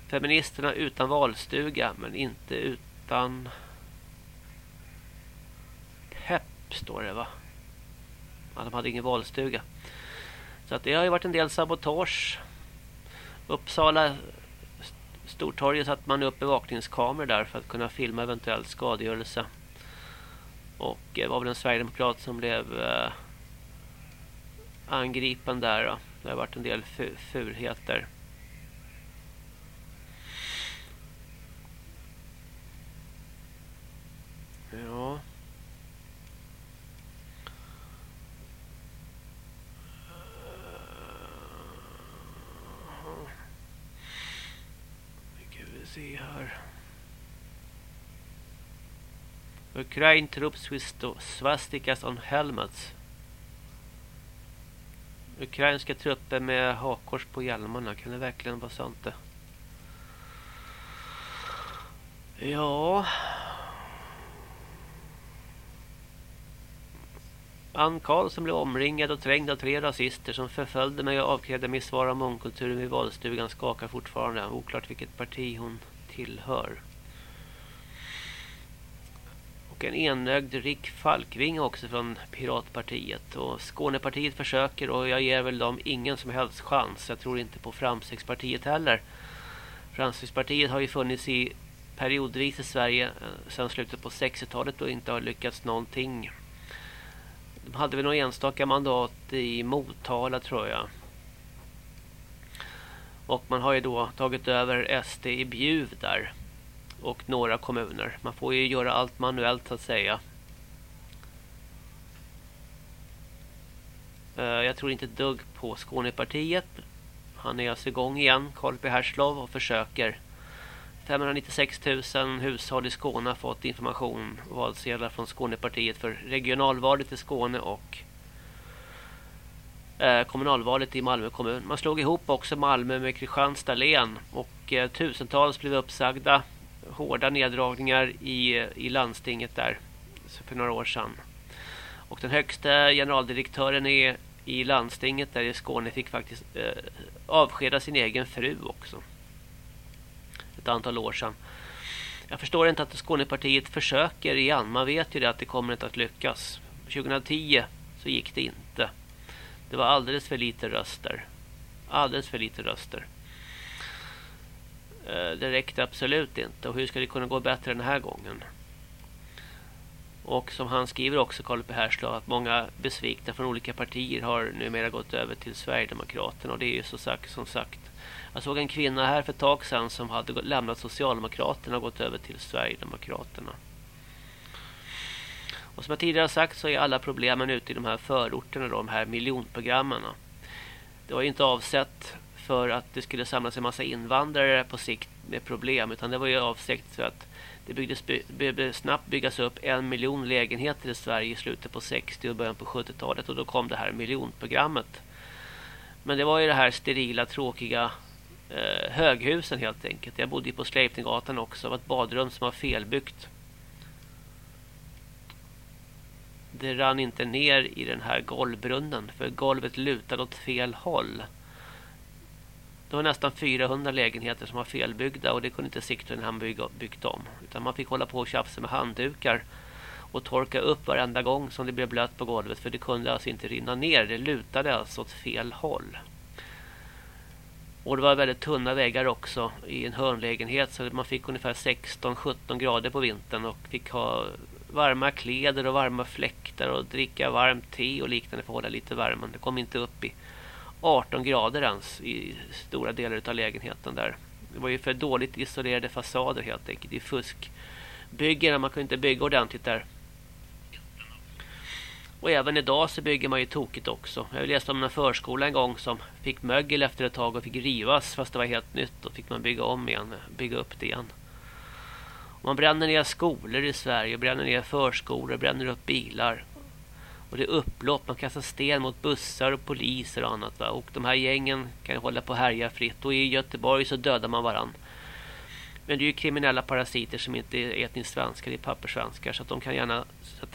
Feministerna utan valstuga men inte utan pepp står det va? Ja, de hade ingen valstuga. Så att det har ju varit en del sabotage. Uppsala Stortorget satte man upp bevakningskameror där för att kunna filma eventuell skadegörelse. Och det var väl en Sverigedemokrat som blev eh, angripen där då. Det har varit en del furheter. Ja. Nu ska vi se här. Ukraine troops with swastikas on helmets. Ukrainska trupper med hakkors på hjälmarna. Kan det verkligen vara sant det? Ja. Ann Karlsson blev omringad och trängd av tre rasister som förföljde mig och avkrävde mig svar om mångkulturen vid valstugan skakar fortfarande. Oklart vilket parti hon tillhör. Och en enögd Rick Falkving också från Piratpartiet. Och Skånepartiet försöker och jag ger väl dem ingen som helst chans. Jag tror inte på Framstegspartiet heller. Framstegspartiet har ju funnits i periodvis i Sverige eh, sedan slutet på 60-talet och inte har lyckats någonting. De hade väl några enstaka mandat i Motala tror jag. Och man har ju då tagit över SD i Bjuv där och några kommuner. Man får ju göra allt manuellt så att säga. Eh, jag tror inte dugg på Skånepartiet. Han är alltså igång igen, Karl P. Herslov, och försöker. 596 000 hushåll i Skåne har fått information och valsedlar från Skånepartiet för regionalvalet i Skåne och eh, kommunalvalet i Malmö kommun. Man slog ihop också Malmö med Kristianstad län och eh, tusentals blev uppsagda hårda neddragningar i, i landstinget där för några år sedan. Och den högsta generaldirektören i, i landstinget där i Skåne fick faktiskt eh, avskeda sin egen fru också. Ett antal år sedan. Jag förstår inte att Skånepartiet försöker igen. Man vet ju det att det kommer inte att lyckas. 2010 så gick det inte. Det var alldeles för lite röster. Alldeles för lite röster. Eh, det räckte absolut inte. Och hur ska det kunna gå bättre den här gången? Och som han skriver också, Karl P. Härslov, att många besvikna från olika partier har numera gått över till Sverigedemokraterna. Och det är ju så sagt, som sagt. Jag såg en kvinna här för ett tag sedan som hade lämnat Socialdemokraterna och gått över till Sverigedemokraterna. Och som jag tidigare sagt så är alla problemen ute i de här förorterna, de här miljonprogrammen. Det var ju inte avsett för att det skulle samlas en massa invandrare på sikt med problem utan det var ju avsikt för att det byggdes, behövde snabbt byggas upp en miljon lägenheter i Sverige i slutet på 60 och början på 70-talet och då kom det här miljonprogrammet Men det var ju det här sterila, tråkiga eh, höghusen helt enkelt. Jag bodde ju på Sleipninggatan också. Det var ett badrum som var felbyggt. Det rann inte ner i den här golvbrunnen för golvet lutade åt fel håll. Det var nästan 400 lägenheter som var felbyggda och det kunde inte Sigtuna bygga byggt om. Utan man fick hålla på och tjafsa med handdukar och torka upp varenda gång som det blev blött på golvet för det kunde alltså inte rinna ner. Det lutade alltså åt fel håll. Och det var väldigt tunna väggar också i en hörnlägenhet så man fick ungefär 16-17 grader på vintern och fick ha varma kläder och varma fläktar och dricka varmt te och liknande för att hålla lite värmen. Det kom inte upp i 18 grader ens i stora delar av lägenheten där. Det var ju för dåligt isolerade fasader helt enkelt. Det är fuskbyggen, man kunde inte bygga ordentligt där. Och även idag så bygger man ju tokigt också. Jag läste om en förskola en gång som fick mögel efter ett tag och fick rivas fast det var helt nytt. Då fick man bygga om igen, bygga upp det igen. Och man bränner ner skolor i Sverige, bränner ner förskolor, bränner upp bilar. Och det är upplopp, man kastar sten mot bussar och poliser och annat. Va? Och de här gängen kan ju hålla på och härja fritt. Och i Göteborg så dödar man varann. Men det är ju kriminella parasiter som inte är etniskt svenskar, det är pappersvenskar. Så att de kan gärna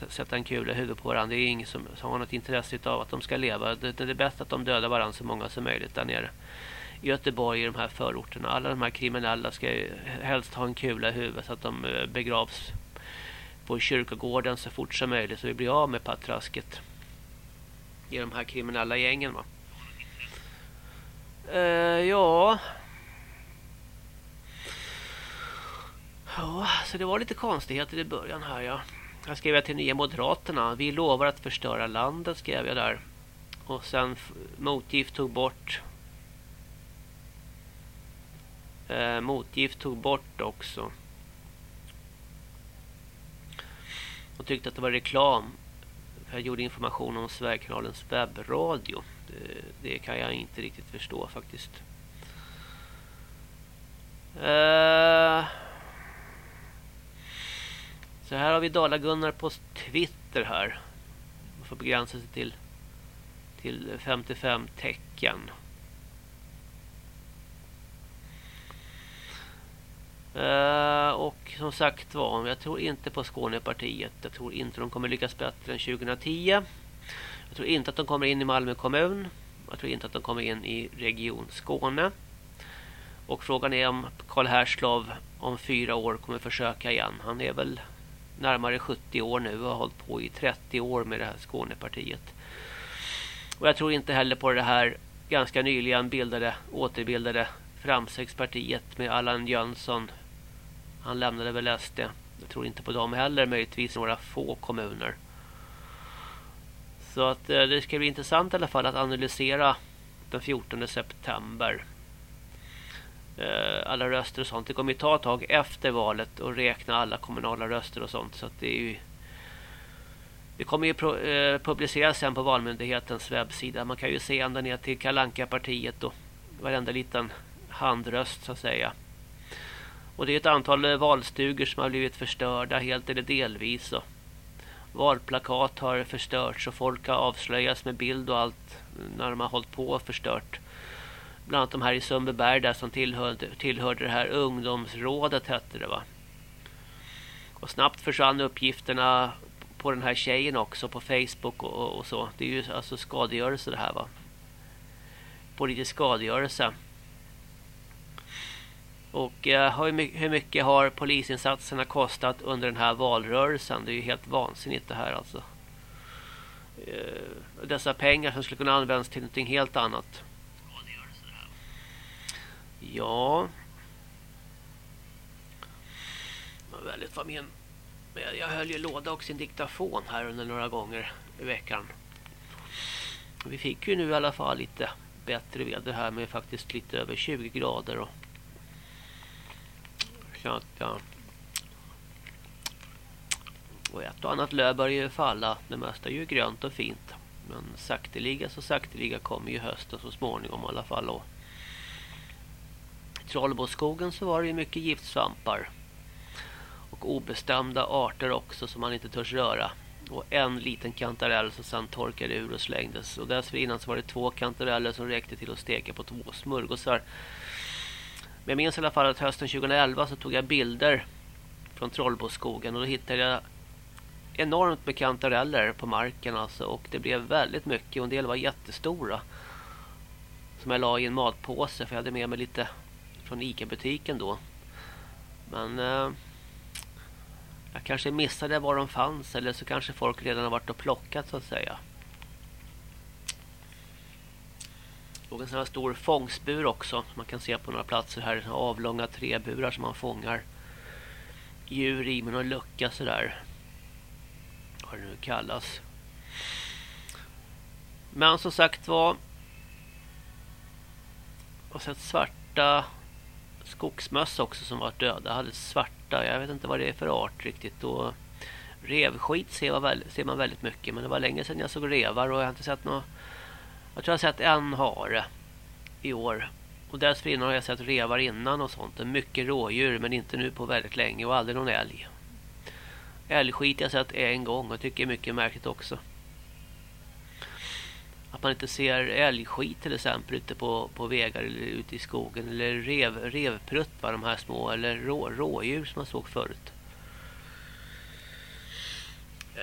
sätta, en kula i huvudet på varandra. Det är ingen som, har något intresse av att de ska leva. Det, är bäst att de dödar varandra så många som möjligt där nere. I Göteborg i de här förorterna. Alla de här kriminella ska ju helst ha en kula i huvudet så att de eh, begravs på kyrkogården så fort som möjligt så vi blir av med patrasket i de här kriminella gängen va. Eh, ja. Ja, så det var lite konstigheter i början här ja. Jag skrev jag till Nya Moderaterna. Vi lovar att förstöra landet skrev jag där. Och sen motgift tog bort eh, motgift tog bort också. Hon tyckte att det var reklam. för Jag gjorde information om Sverigekanalens webbradio. Det, det kan jag inte riktigt förstå faktiskt. Uh, så här har vi Dala-Gunnar på Twitter här. Man får begränsa sig till, till 55 tecken. Uh, och som sagt var, jag tror inte på Skånepartiet. Jag tror inte de kommer lyckas bättre än 2010. Jag tror inte att de kommer in i Malmö kommun. Jag tror inte att de kommer in i Region Skåne. Och frågan är om Karl Herslov om fyra år kommer försöka igen. Han är väl närmare 70 år nu och har hållit på i 30 år med det här Skånepartiet. Och jag tror inte heller på det här ganska nyligen bildade, återbildade Framstegspartiet med Allan Jönsson. Han lämnade väl SD. Jag tror inte på dem heller, möjligtvis några få kommuner. Så att eh, det ska bli intressant i alla fall att analysera den 14 september. Eh, alla röster och sånt. Det kommer ju ta ett tag efter valet och räkna alla kommunala röster och sånt. Så att det är ju det kommer ju eh, publiceras sen på Valmyndighetens webbsida. Man kan ju se ända ner till Kalanka partiet och varenda liten handröst så att säga. Och det är ett antal eh, valstugor som har blivit förstörda helt eller delvis. Och valplakat har förstörts och folk har avslöjats med bild och allt när de har hållit på och förstört. Bland annat de här i Sundbyberg där som tillhörde, tillhörde det här ungdomsrådet hette det va. Och snabbt försvann uppgifterna på den här tjejen också på Facebook och, och så. Det är ju alltså skadegörelse det här va. Politisk skadegörelse. Och eh, hur mycket har polisinsatserna kostat under den här valrörelsen? Det är ju helt vansinnigt det här alltså. Eh, dessa pengar som skulle kunna användas till någonting helt annat. Ja. Det väldigt vad min... Jag höll ju låda och sin diktafon här under några gånger i veckan. Vi fick ju nu i alla fall lite bättre väder här med faktiskt lite över 20 grader och så att ja. Och ett och annat löv börjar ju falla. Det mesta är ju grönt och fint. Men sakteliga så sakteliga kommer ju hösten så småningom i alla fall. Och I Trollboskogen så var det ju mycket giftsvampar. Och obestämda arter också som man inte törs röra. Och en liten kantarell som sen torkade ur och slängdes. Och dessförinnan så var det två kantareller som räckte till att steka på två smörgåsar. Men jag minns i alla fall att hösten 2011 så tog jag bilder från Trollboskogen och då hittade jag enormt med kantareller på marken alltså och det blev väldigt mycket och en del var jättestora som jag la i en matpåse för jag hade med mig lite från Ica-butiken då. Men eh, jag kanske missade var de fanns eller så kanske folk redan har varit och plockat så att säga. Låg en sån här stor fångsbur också. Man kan se på några platser här. Avlånga träburar som man fångar djur i med någon lucka sådär. Vad det nu kallas. Men som sagt var. Och sett svarta skogsmöss också som var döda. Jag hade svarta. Jag vet inte vad det är för art riktigt. Och revskit ser man, väldigt, mycket. Men det var länge sedan jag såg revar och jag har inte sett några jag tror jag har sett en hare i år. Och dessförinnan har jag sett revar innan och sånt. Mycket rådjur men inte nu på väldigt länge och aldrig någon älg. Älgskit har jag sett en gång och tycker är mycket märkligt också. Att man inte ser älgskit till exempel ute på, på vägar eller ute i skogen. Eller rev, revprutt var de här små. Eller rå, rådjur som man såg förut.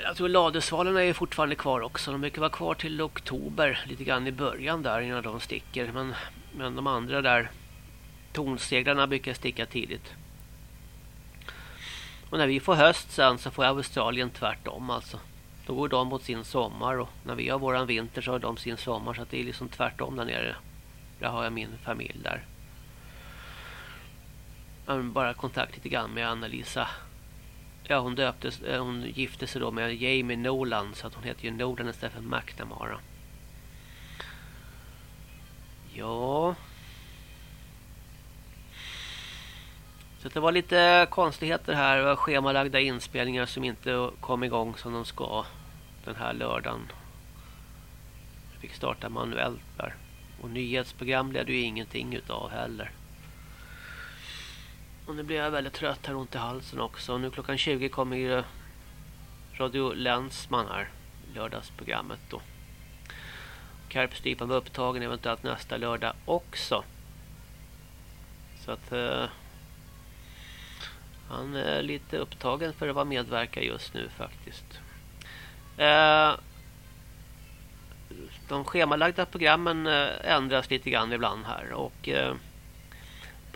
Jag tror ladesvalarna är fortfarande kvar också. De brukar vara kvar till oktober. Lite grann i början där innan de sticker. Men, men de andra där. Tornseglarna brukar sticka tidigt. Och när vi får höst sen så får Australien tvärtom alltså. Då går de mot sin sommar och när vi har våran vinter så har de sin sommar. Så det är liksom tvärtom där nere. Där har jag min familj där. Jag har bara kontakt lite grann med Anna-Lisa ja, hon döptes, eh, hon gifte sig då med Jamie Nolan så att hon heter ju Nolan istället för McNamara. Ja. Så det var lite konstigheter här. Det var schemalagda inspelningar som inte kom igång som de ska den här lördagen. Jag fick starta manuellt där. Och nyhetsprogram blev det ju ingenting utav heller. Och nu blir jag väldigt trött här, ont i halsen också. Och nu klockan 20 kommer ju Radio Länsman här. Lördagsprogrammet då. Karpstypan var upptagen eventuellt nästa lördag också. Så att eh, han är lite upptagen för att vara medverka just nu faktiskt. Eh, de schemalagda programmen eh, ändras lite grann ibland här och eh,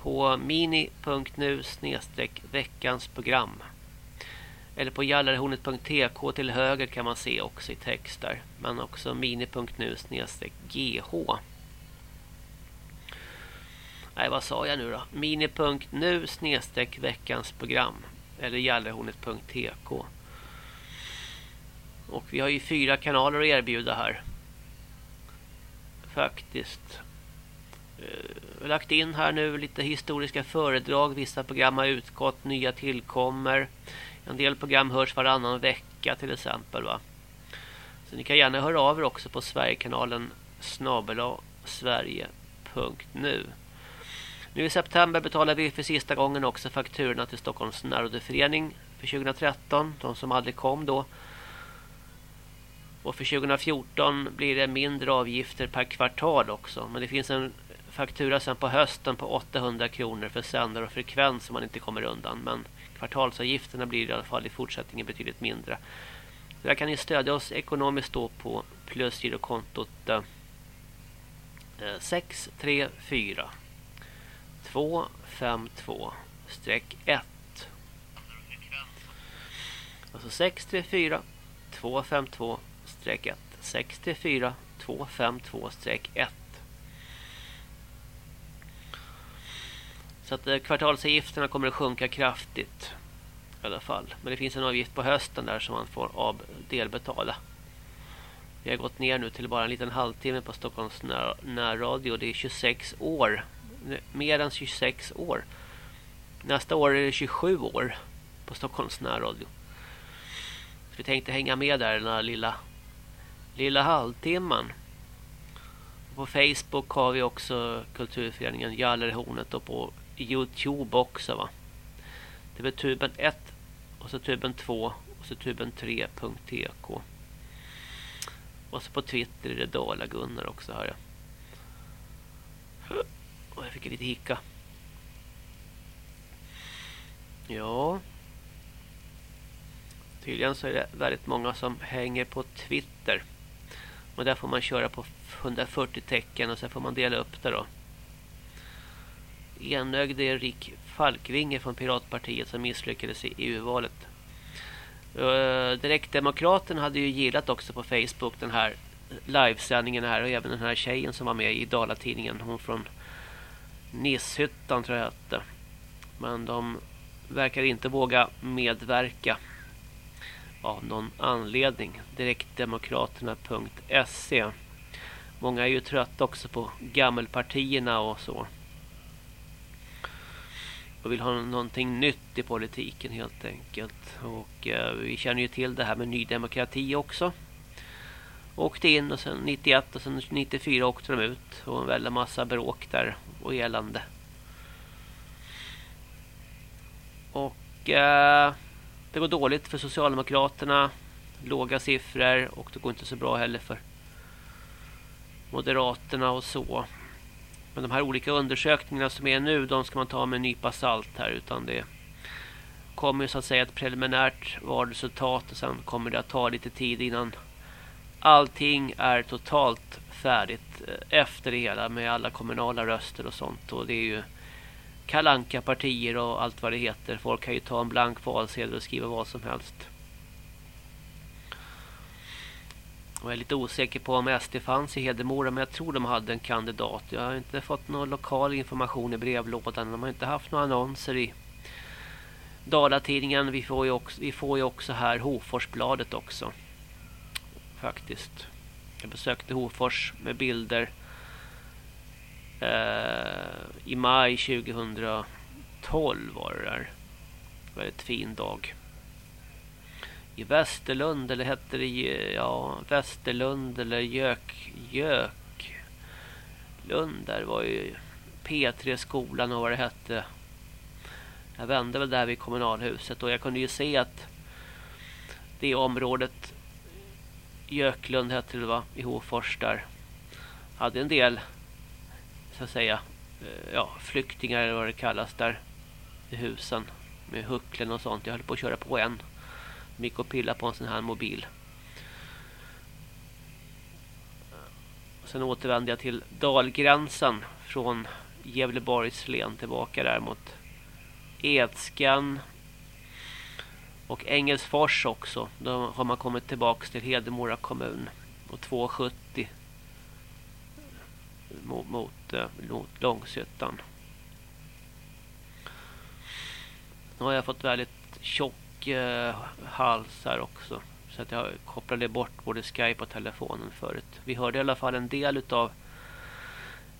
på mini.nu snedstreck veckans program. Eller på jallarhornet.tk till höger kan man se också i text där. Men också mini.nu snedstreck gh. Nej, vad sa jag nu då? Mini.nu snedstreck veckans program. Eller jallarhornet.tk. Och vi har ju fyra kanaler att erbjuda här. Faktiskt. Uh, lagt in här nu lite historiska föredrag. Vissa program har utgått, nya tillkommer. En del program hörs varannan vecka till exempel. va. Så ni kan gärna höra av er också på Sverigekanalen snabela sverige.nu. Nu i september betalar vi för sista gången också fakturorna till Stockholms närrådeförening för 2013. De som aldrig kom då. Och för 2014 blir det mindre avgifter per kvartal också. Men det finns en faktura sen på hösten på 800 kronor för sändare och frekvens som man inte kommer undan. Men kvartalsavgifterna blir i alla fall i fortsättningen betydligt mindre. Så där kan ni stödja oss ekonomiskt då på plusgirokontot eh, 634 252 1 Alltså 634 252 1 634 252 1 Så att eh, kvartalsavgifterna kommer att sjunka kraftigt. I alla fall. Men det finns en avgift på hösten där som man får av delbetala. Vi har gått ner nu till bara en liten halvtimme på Stockholms när närradio. Det är 26 år. Mer än 26 år. Nästa år är det 27 år på Stockholms närradio. Så vi tänkte hänga med där den här lilla, lilla halvtimman. På Facebook har vi också kulturföreningen Gallerhornet och på Youtube också va. Det är tuben 1 och så tuben 2 Och så tuben3.tk. Och så på Twitter är det Dala Gunnar också här. Och jag fick lite hicka. Ja. Tydligen så är det väldigt många som hänger på Twitter. Och där får man köra på 140 tecken och sen får man dela upp det då. Enögd är Rick Falkvinge från Piratpartiet som misslyckades i EU-valet. Uh, Direktdemokraten hade ju gillat också på Facebook den här livesändningen här och även den här tjejen som var med i Dalatidningen. Hon från Nisshyttan tror jag hette. Men de verkar inte våga medverka av någon anledning. Direktdemokraterna.se Många är ju trötta också på gammelpartierna och så. Och vill ha någonting nytt i politiken helt enkelt. Och eh, vi känner ju till det här med Ny Demokrati också. Åkte in och sen 91 och sen 94 åkte de ut. Och en väldig massa bråk där och elände. Och eh, det går dåligt för Socialdemokraterna. Låga siffror och det går inte så bra heller för Moderaterna och så. Men de här olika undersökningarna som är nu, de ska man ta med en nypa salt här. Utan det kommer ju så att säga ett preliminärt valresultat och sen kommer det att ta lite tid innan allting är totalt färdigt eh, efter det hela med alla kommunala röster och sånt. Och det är ju kalanka partier och allt vad det heter. Folk kan ju ta en blank valsedel och skriva vad som helst. Och jag är lite osäker på om SD fanns i Hedemora men jag tror de hade en kandidat. Jag har inte fått någon lokal information i brevlådan. De har inte haft några annonser i Dalatidningen. Vi får ju också, vi får ju också här Hoforsbladet också. Faktiskt. Jag besökte Hofors med bilder eh, i maj 2012 var det där. Väldigt fin dag i Västerlund eller hette det ja, Västerlund eller Gök Gök Lund där var ju P3 skolan och vad det hette. Jag vände väl där vid kommunalhuset och jag kunde ju se att det området Göklund hette det va i Hofors där hade en del så att säga eh, ja, flyktingar eller vad det kallas där i husen med hucklen och sånt. Jag höll på att köra på en mycket gick och pilla på en sån här mobil. Sen återvände jag till dalgränsen från Gävleborgs län tillbaka där mot Edskan och Engelsfors också. Då har man kommit tillbaka till Hedemora kommun och 270 mot, eh, mot, mot Långshyttan. Nu har jag fått väldigt tjock eh, hals här också. Så att jag kopplade bort både Skype och telefonen förut. Vi hörde i alla fall en del av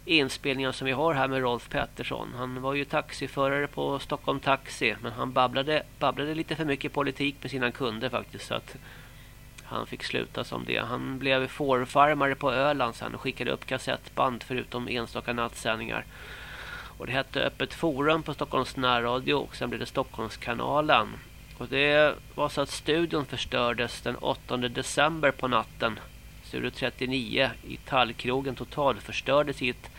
inspelningen som vi har här med Rolf Pettersson. Han var ju taxiförare på Stockholm Taxi. Men han babblade, babblade lite för mycket politik med sina kunder faktiskt. Så att han fick sluta som det. Han blev fårfarmare på Öland sen och skickade upp kassettband förutom enstaka nattsändningar. Och det hette Öppet Forum på Stockholms närradio och sen blev det Stockholmskanalen. Och det var så att studion förstördes den 8 december på natten. Studio 39 i Tallkrogen totalförstördes i ett,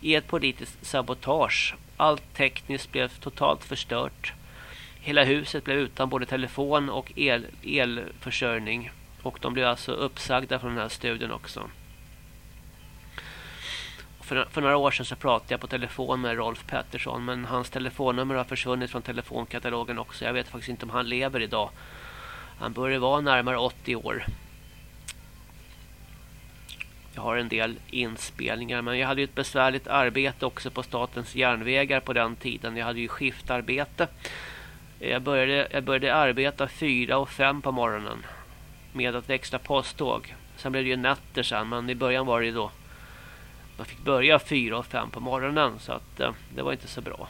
i ett politiskt sabotage. Allt tekniskt blev totalt förstört. Hela huset blev utan både telefon och el, elförsörjning. Och de blev alltså uppsagda från den här studion också. För, för, några år sedan så pratade jag på telefon med Rolf Pettersson men hans telefonnummer har försvunnit från telefonkatalogen också. Jag vet faktiskt inte om han lever idag. Han börjar vara närmare 80 år. Jag har en del inspelningar men jag hade ju ett besvärligt arbete också på statens järnvägar på den tiden. Jag hade ju skiftarbete. Jag började, jag började arbeta fyra och fem på morgonen med ett extra posttåg. Sen blev det ju nätter sen men i början var det ju då man fick börja fyra och fem på morgonen så att eh, det var inte så bra.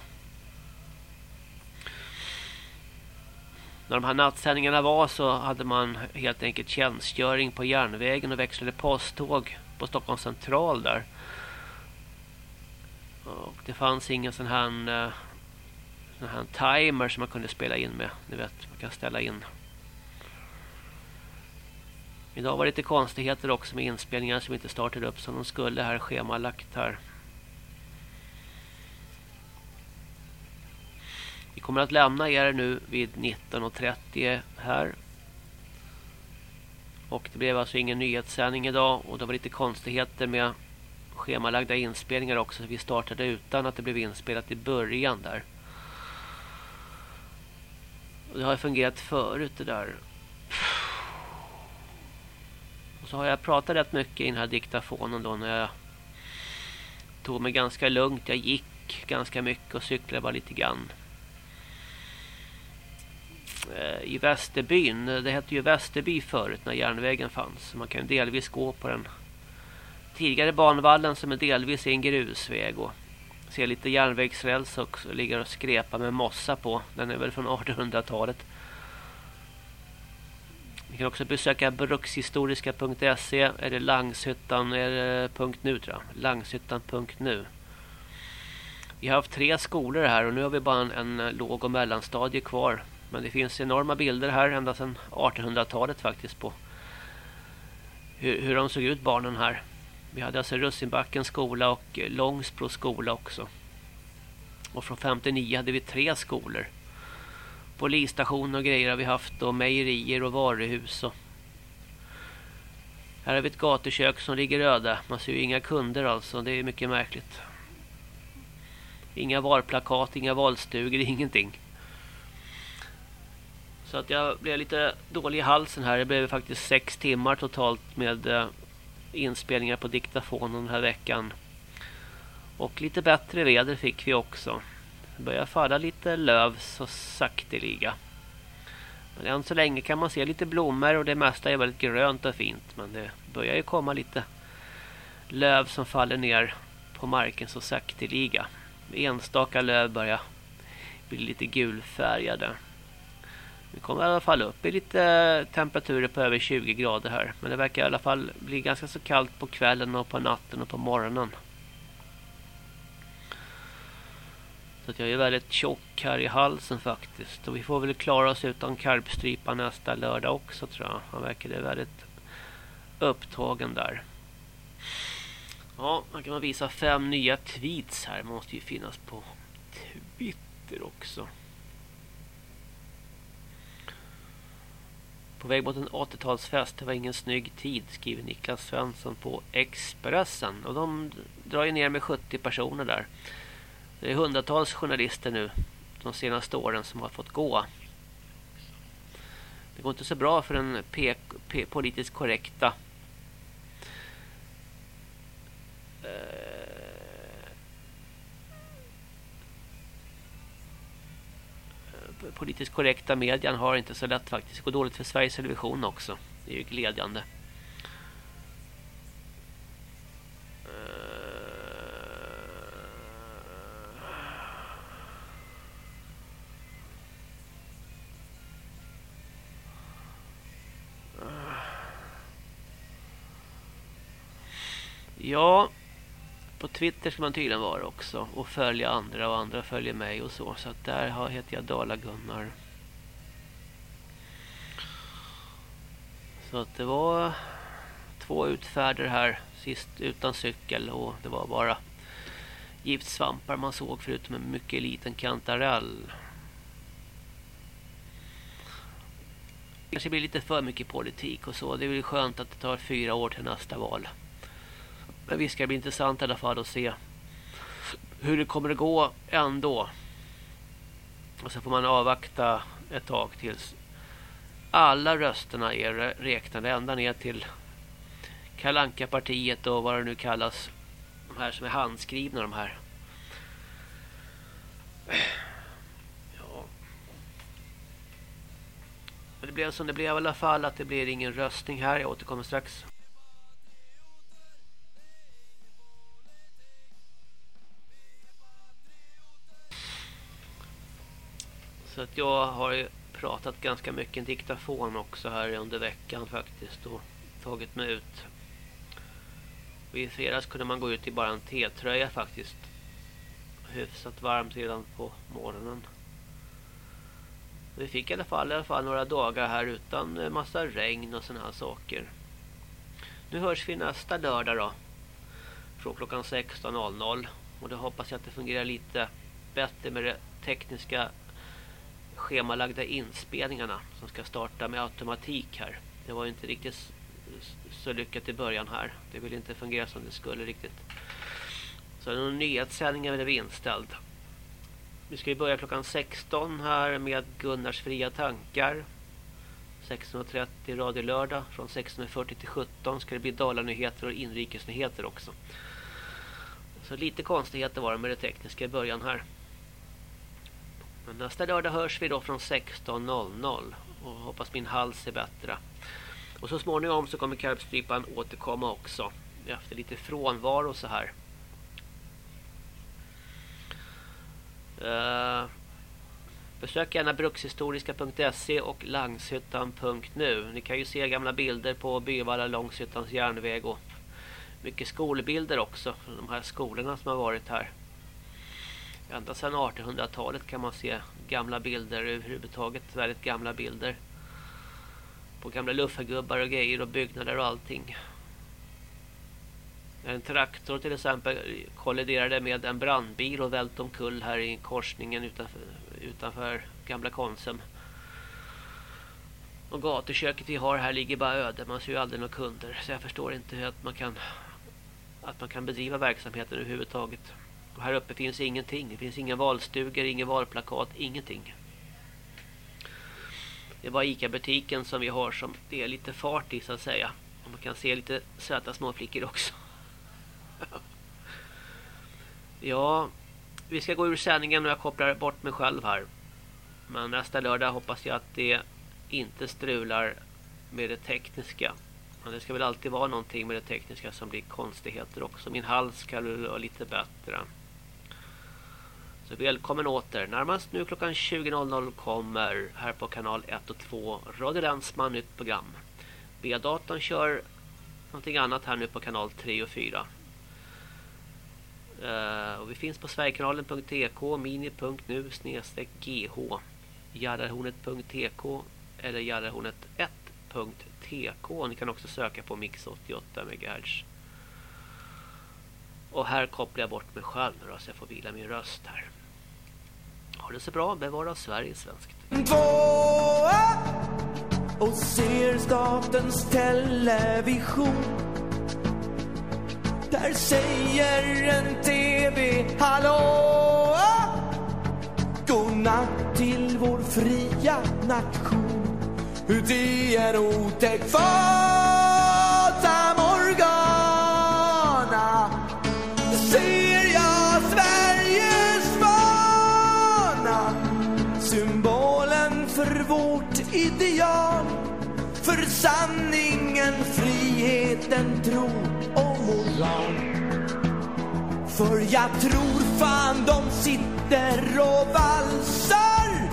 När de här nattsändningarna var så hade man helt enkelt tjänstgöring på järnvägen och växlade posttåg på Stockholms central där. Och det fanns ingen sån här, eh, sån här timer som man kunde spela in med. Ni vet, man kan ställa in Idag var det lite konstigheter också med inspelningar som inte startade upp som de skulle här schemalagt här. Vi kommer att lämna er nu vid 19.30 här. Och det blev alltså ingen nyhetssändning idag och det var lite konstigheter med schemalagda inspelningar också. Vi startade utan att det blev inspelat i början där. Och det har fungerat förut det där. Så har jag pratat rätt mycket i den här diktafonen då när jag tog mig ganska lugnt. Jag gick ganska mycket och cyklade bara lite grann. Eh, I Västerbyn, det hette ju Västerby förut när järnvägen fanns. Man kan delvis gå på den tidigare banvallen som är delvis en grusväg och ser lite järnvägsräls också ligger och skrepa med mossa på. Den är väl från (laughs) 1800-talet. Ni kan också besöka brukshistoriska.se eller langshyttan.nu eh, tror jag. Langshyttan.nu. Vi har haft tre skolor här och nu har vi bara en, en eh, låg- och mellanstadie kvar. Men det finns enorma bilder här ända sedan 1800-talet faktiskt på hur, hur de såg ut barnen här. Vi hade alltså Russinbackens skola och eh, Långsbro skola också. Och från 59 hade vi tre skolor. Polisstationer och grejer har vi haft och mejerier och varuhus och här har vi ett gatukök som ligger öde. Man ser ju inga kunder alltså. Det är mycket märkligt. Inga varplakat, inga valstugor, (laughs) ingenting. Så att jag blev lite dålig i halsen här. Det blev faktiskt sex timmar totalt med eh, inspelningar på diktafonen den här veckan. Och lite bättre väder fick vi också. Det börjar falla lite löv så sakteliga. Men än så länge kan man se lite blommor och det mesta är väldigt grönt och fint. Men det börjar ju komma lite löv som faller ner på marken så sakteliga. Enstaka löv börjar bli lite gulfärgade. Vi kommer i alla fall upp i lite temperaturer på över 20 grader här. Men det verkar i alla fall bli ganska så kallt på kvällen och på natten och på morgonen. Att jag är väldigt tjock här i halsen faktiskt. Och vi får väl klara oss utan karpstrypa nästa lördag också tror jag. Han verkade väldigt upptagen där. Ja, man kan man visa fem nya tweets här. Man måste ju finnas på Twitter också. På väg mot en 80-talsfest. Det var ingen snygg tid, skriver Niklas Svensson på Expressen. Och de drar ju ner med 70 personer där. Det är hundratals journalister nu de senaste åren som har fått gå. Det går inte så bra för den politiskt korrekta eh, eh, politiskt korrekta medien har inte så lätt faktiskt. Det går dåligt för Sveriges Television också. Det är ju glädjande. Ja, på Twitter ska man tydligen vara också. Och följa andra och andra följer mig och så. Så att där heter jag Dala Gunnar. Så att det var två utfärder här sist utan cykel. Och det var bara giftsvampar man såg förutom en mycket liten kantarell. kanske blir lite för mycket politik och så. Det är väl skönt att det tar fyra år till nästa val. Men visst ska det bli intressant i alla fall att se hur det kommer att gå ändå. Och så får man avvakta ett tag tills alla rösterna är räknade ända ner till Kalanka partiet och vad det nu kallas. De här som är handskrivna de här. Ja. Det blev som det blev i alla fall att det blir ingen röstning här. Jag återkommer strax. Så att jag har ju pratat ganska mycket i diktafon också här under veckan faktiskt och tagit mig ut. Och I fredags kunde man gå ut i bara en T-tröja faktiskt. Hyfsat varmt redan på morgonen. Vi fick i alla fall, i alla fall några dagar här utan massa regn och såna här saker. Nu hörs vi nästa lördag då. Från klockan 16.00. Och då hoppas jag att det fungerar lite bättre med det tekniska schemalagda inspelningarna som ska starta med automatik här. Det var ju inte riktigt så lyckat i början här. Det ville inte fungera som det skulle riktigt. Så den nyhetssändningen blev inställd. Vi ska ju börja klockan 16 här med Gunnars fria tankar. 16.30 Radio Lördag. Från 16.40 till 17 ska det bli Dalanyheter och inrikesnyheter också. Så lite konstigheter var det med det tekniska i början här. Men nästa lördag hörs vi då från 16.00 och hoppas min hals är bättre. Och så småningom så kommer Karpstrypan återkomma också efter lite frånvaro så här. Uh, besök gärna brukshistoriska.se och langshyttan.nu. Ni kan ju se gamla bilder på Byvalla Långshyttans järnväg och mycket skolbilder också från de här skolorna som har varit här. Ända sedan 1800-talet kan man se gamla bilder överhuvudtaget, väldigt gamla bilder. På gamla luffagubbar och grejer och byggnader och allting. En traktor till exempel kolliderade med en brandbil och välte omkull här i korsningen utanför, utanför gamla Konsum. Och gatuköket vi har här ligger bara öde. Man ser ju aldrig några kunder. Så jag förstår inte hur att man kan att man kan bedriva verksamheten överhuvudtaget. Och här uppe finns ingenting. Det finns inga valstugor, inga valplakat, ingenting. Det är bara Ica-butiken som vi har som det är lite fart i så att säga. Och man kan se lite söta småflickor också. (laughs) ja, vi ska gå ur sändningen och jag kopplar bort mig själv här. Men nästa lördag hoppas jag att det inte strular med det tekniska. Men det ska väl alltid vara någonting med det tekniska som blir konstigheter också. Min hals ska väl vara lite bättre. Så välkommen åter. Närmast nu klockan 20.00 kommer här på kanal 1 och 2 Radio Länsman nytt program. B-datorn kör någonting annat här nu på kanal 3 och 4. Uh, eh, och vi finns på sverigekanalen.tk mini.nu snedstreck gh jarrahornet.tk eller jarrahornet1.tk ni kan också söka på mix 88 MHz och här kopplar jag bort mig själv nu då, så jag får vila min röst här ha det så bra, bevara Sverige svenskt. Tvåa och ser statens television. Där säger en TV hallå! Godnatt till vår fria nation. Ut i en otäck fata sanningen, friheten, tro och moral. För jag tror fan de sitter och valsar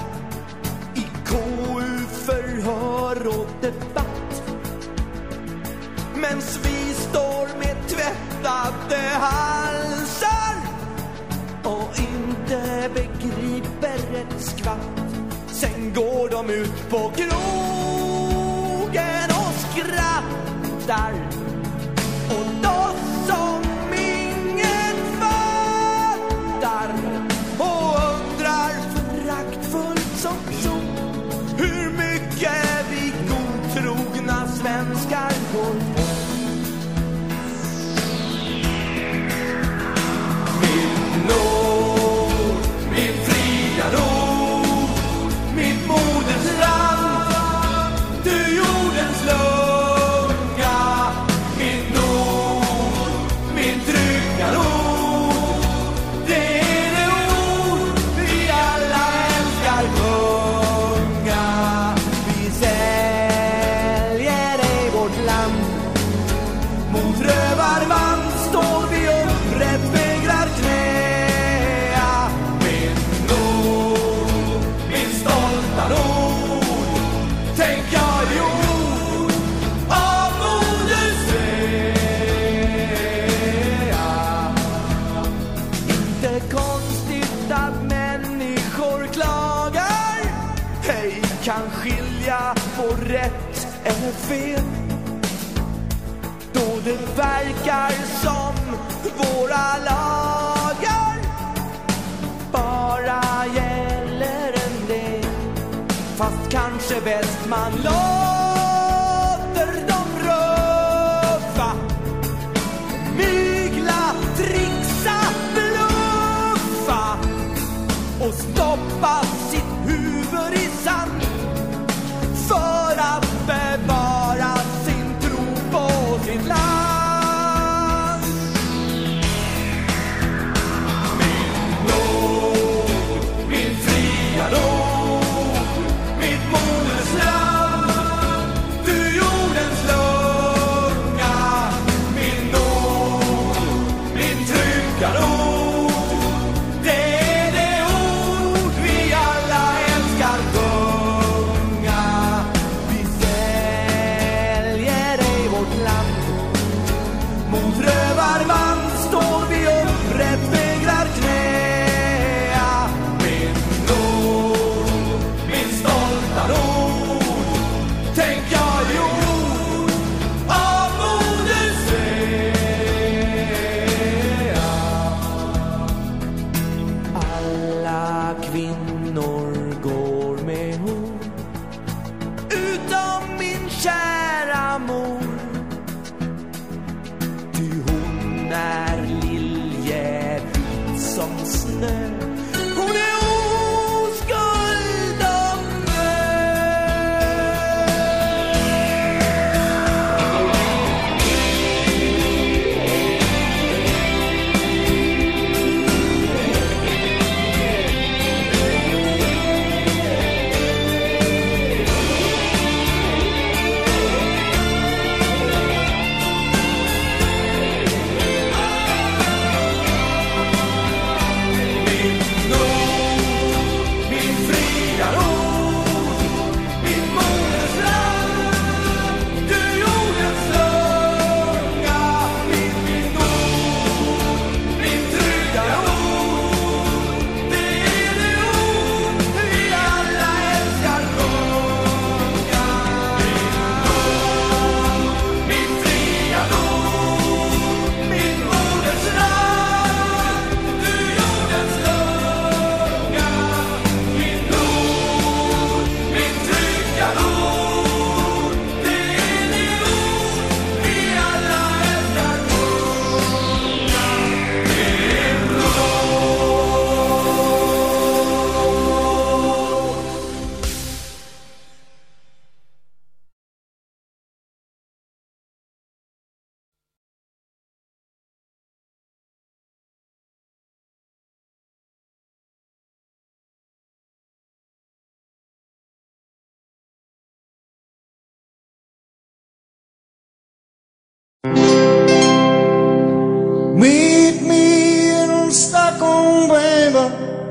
I KU förhör och debatt. Mens vi står med tvättade halsar Och inte begriper ett skvatt. Sen går de ut på krogen och Lagar som våra lagar bara gäller en del. Fast kanske bäst man låter dem röva, mygla, trixa, bluffa och stå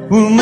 whom